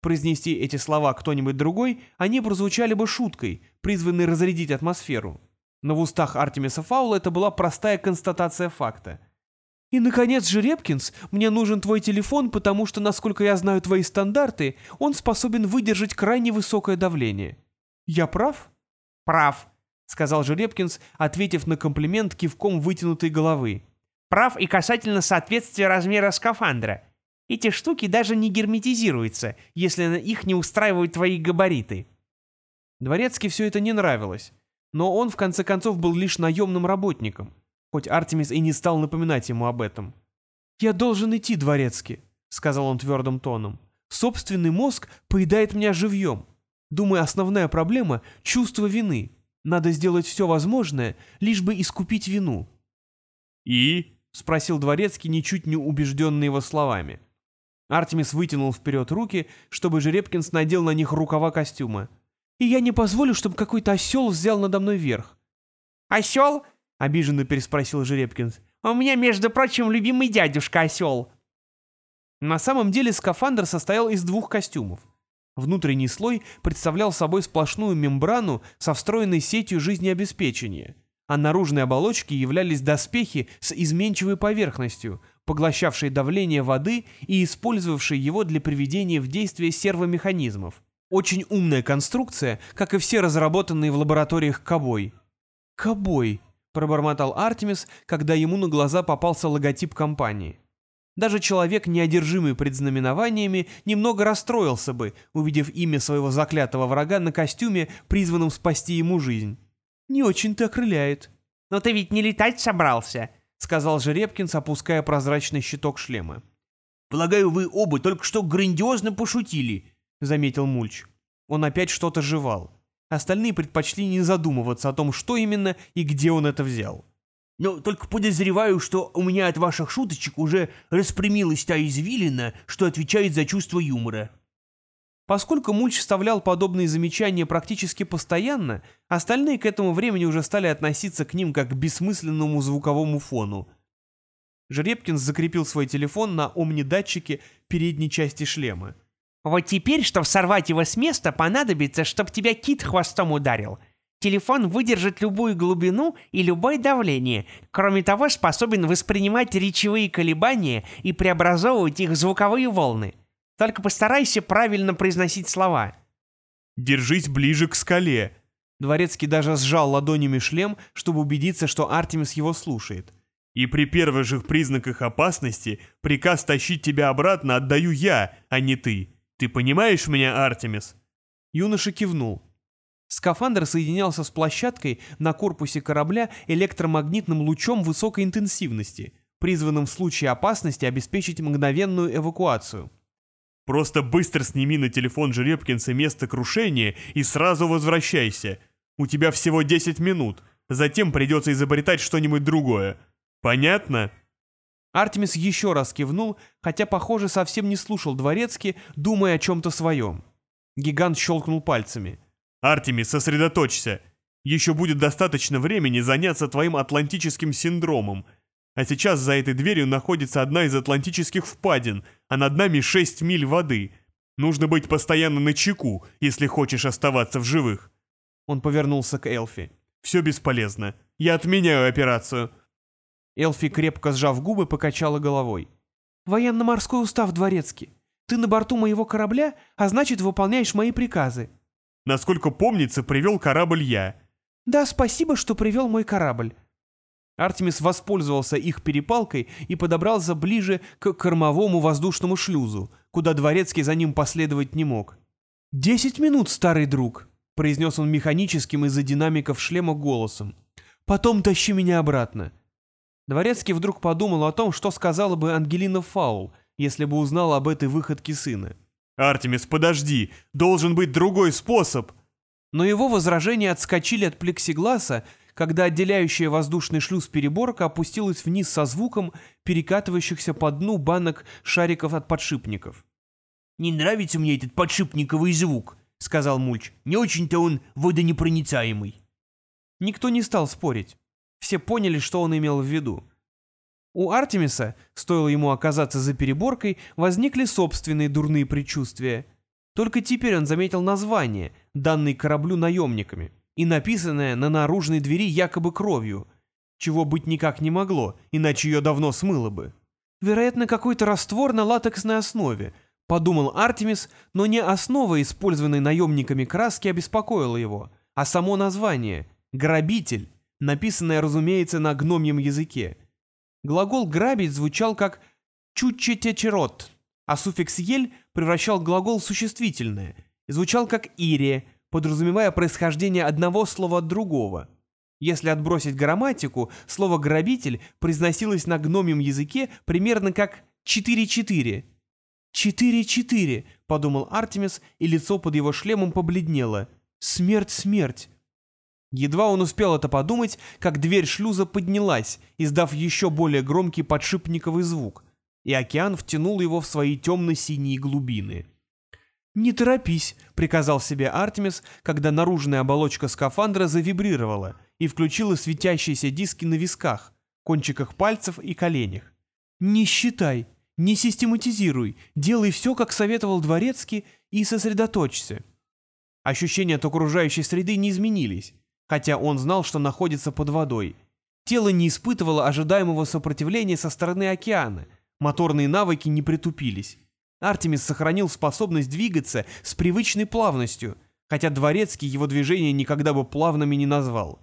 Произнести эти слова кто-нибудь другой, они прозвучали бы шуткой, призванной разрядить атмосферу. Но в устах Артемиса Фаула это была простая констатация факта — и, наконец, Жеребкинс, мне нужен твой телефон, потому что, насколько я знаю твои стандарты, он способен выдержать крайне высокое давление. Я прав? Прав, сказал Жеребкинс, ответив на комплимент кивком вытянутой головы. Прав и касательно соответствия размера скафандра. Эти штуки даже не герметизируются, если их не устраивают твои габариты. Дворецки все это не нравилось, но он, в конце концов, был лишь наемным работником — хоть Артемис и не стал напоминать ему об этом. «Я должен идти, дворецкий», — сказал он твердым тоном. «Собственный мозг поедает меня живьем. Думаю, основная проблема — чувство вины. Надо сделать все возможное, лишь бы искупить вину». «И?» — спросил дворецкий, ничуть не убежденный его словами. Артемис вытянул вперед руки, чтобы Жеребкинс надел на них рукава костюма. «И я не позволю, чтобы какой-то осел взял надо мной верх». «Осел? — обиженно переспросил Жеребкин. «У меня, между прочим, любимый дядюшка осел». На самом деле скафандр состоял из двух костюмов. Внутренний слой представлял собой сплошную мембрану со встроенной сетью жизнеобеспечения, а наружные оболочки являлись доспехи с изменчивой поверхностью, поглощавшей давление воды и использовавшей его для приведения в действие сервомеханизмов. Очень умная конструкция, как и все разработанные в лабораториях Кобой. «Кобой», — пробормотал Артемис, когда ему на глаза попался логотип компании. Даже человек, неодержимый предзнаменованиями, немного расстроился бы, увидев имя своего заклятого врага на костюме, призванном спасти ему жизнь. Не очень-то окрыляет. «Но ты ведь не летать собрался», — сказал Жеребкинс, опуская прозрачный щиток шлема. «Полагаю, вы оба только что грандиозно пошутили», — заметил Мульч. Он опять что-то жевал. Остальные предпочли не задумываться о том, что именно и где он это взял. Но только подозреваю, что у меня от ваших шуточек уже распрямилась та извилина, что отвечает за чувство юмора. Поскольку Мульч вставлял подобные замечания практически постоянно, остальные к этому времени уже стали относиться к ним как к бессмысленному звуковому фону. Жеребкинс закрепил свой телефон на омнидатчике передней части шлема. «Вот теперь, чтобы сорвать его с места, понадобится, чтобы тебя кит хвостом ударил», Телефон выдержит любую глубину и любое давление. Кроме того, способен воспринимать речевые колебания и преобразовывать их в звуковые волны. Только постарайся правильно произносить слова. «Держись ближе к скале». Дворецкий даже сжал ладонями шлем, чтобы убедиться, что Артемис его слушает. «И при первых же признаках опасности приказ тащить тебя обратно отдаю я, а не ты. Ты понимаешь меня, Артемис?» Юноша кивнул. Скафандр соединялся с площадкой на корпусе корабля электромагнитным лучом высокой интенсивности, призванным в случае опасности обеспечить мгновенную эвакуацию. «Просто быстро сними на телефон Жеребкинса место крушения и сразу возвращайся. У тебя всего 10 минут, затем придется изобретать что-нибудь другое. Понятно?» Артемис еще раз кивнул, хотя, похоже, совсем не слушал Дворецкий, думая о чем-то своем. Гигант щелкнул пальцами — Артемис, сосредоточься. Еще будет достаточно времени заняться твоим атлантическим синдромом. А сейчас за этой дверью находится одна из атлантических впадин, а над нами 6 миль воды. Нужно быть постоянно на чеку, если хочешь оставаться в живых. Он повернулся к Элфи. Все бесполезно. Я отменяю операцию. Элфи, крепко сжав губы, покачала головой. «Военно-морской устав дворецкий. Ты на борту моего корабля, а значит, выполняешь мои приказы. Насколько помнится, привел корабль я. Да, спасибо, что привел мой корабль. Артемис воспользовался их перепалкой и подобрался ближе к кормовому воздушному шлюзу, куда дворецкий за ним последовать не мог. «Десять минут, старый друг», — произнес он механическим из-за динамиков шлема голосом. «Потом тащи меня обратно». Дворецкий вдруг подумал о том, что сказала бы Ангелина Фаул, если бы узнала об этой выходке сына. «Артемис, подожди! Должен быть другой способ!» Но его возражения отскочили от плексигласа, когда отделяющая воздушный шлюз переборка опустилась вниз со звуком перекатывающихся по дну банок шариков от подшипников. «Не нравится мне этот подшипниковый звук», — сказал Мульч. «Не очень-то он водонепроницаемый». Никто не стал спорить. Все поняли, что он имел в виду. У Артемиса, стоило ему оказаться за переборкой, возникли собственные дурные предчувствия. Только теперь он заметил название, данное кораблю наемниками, и написанное на наружной двери якобы кровью, чего быть никак не могло, иначе ее давно смыло бы. Вероятно, какой-то раствор на латексной основе, подумал Артемис, но не основа, использованной наемниками краски, обеспокоила его, а само название — «грабитель», написанное, разумеется, на гномьем языке — Глагол «грабить» звучал как «чучетечерот», а суффикс «ель» превращал глагол в существительное и звучал как «ире», подразумевая происхождение одного слова от другого. Если отбросить грамматику, слово «грабитель» произносилось на гномьем языке примерно как «четыре-четыре». «Четыре-четыре», — подумал Артемис, и лицо под его шлемом побледнело. «Смерть, смерть». Едва он успел это подумать, как дверь шлюза поднялась, издав еще более громкий подшипниковый звук, и океан втянул его в свои темно-синие глубины. «Не торопись», — приказал себе Артемис, когда наружная оболочка скафандра завибрировала и включила светящиеся диски на висках, кончиках пальцев и коленях. «Не считай, Не систематизируй, делай все, как советовал Дворецкий, и сосредоточься. Ощущения от окружающей среды не изменились, хотя он знал, что находится под водой. Тело не испытывало ожидаемого сопротивления со стороны океана, моторные навыки не притупились. Артемис сохранил способность двигаться с привычной плавностью, хотя Дворецкий его движения никогда бы плавными не назвал.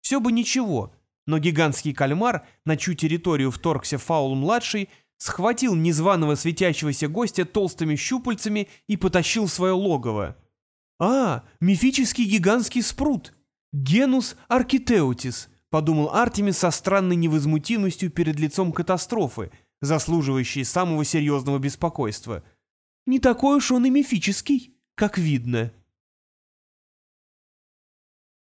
Все бы ничего, но гигантский кальмар, на чью территорию вторгся Фаул-младший, схватил незваного светящегося гостя толстыми щупальцами и потащил в свое логово. «А, мифический гигантский спрут! Генус аркитеутис!» — подумал Артемис со странной невозмутимостью перед лицом катастрофы, заслуживающей самого серьезного беспокойства. «Не такой уж он и мифический, как видно».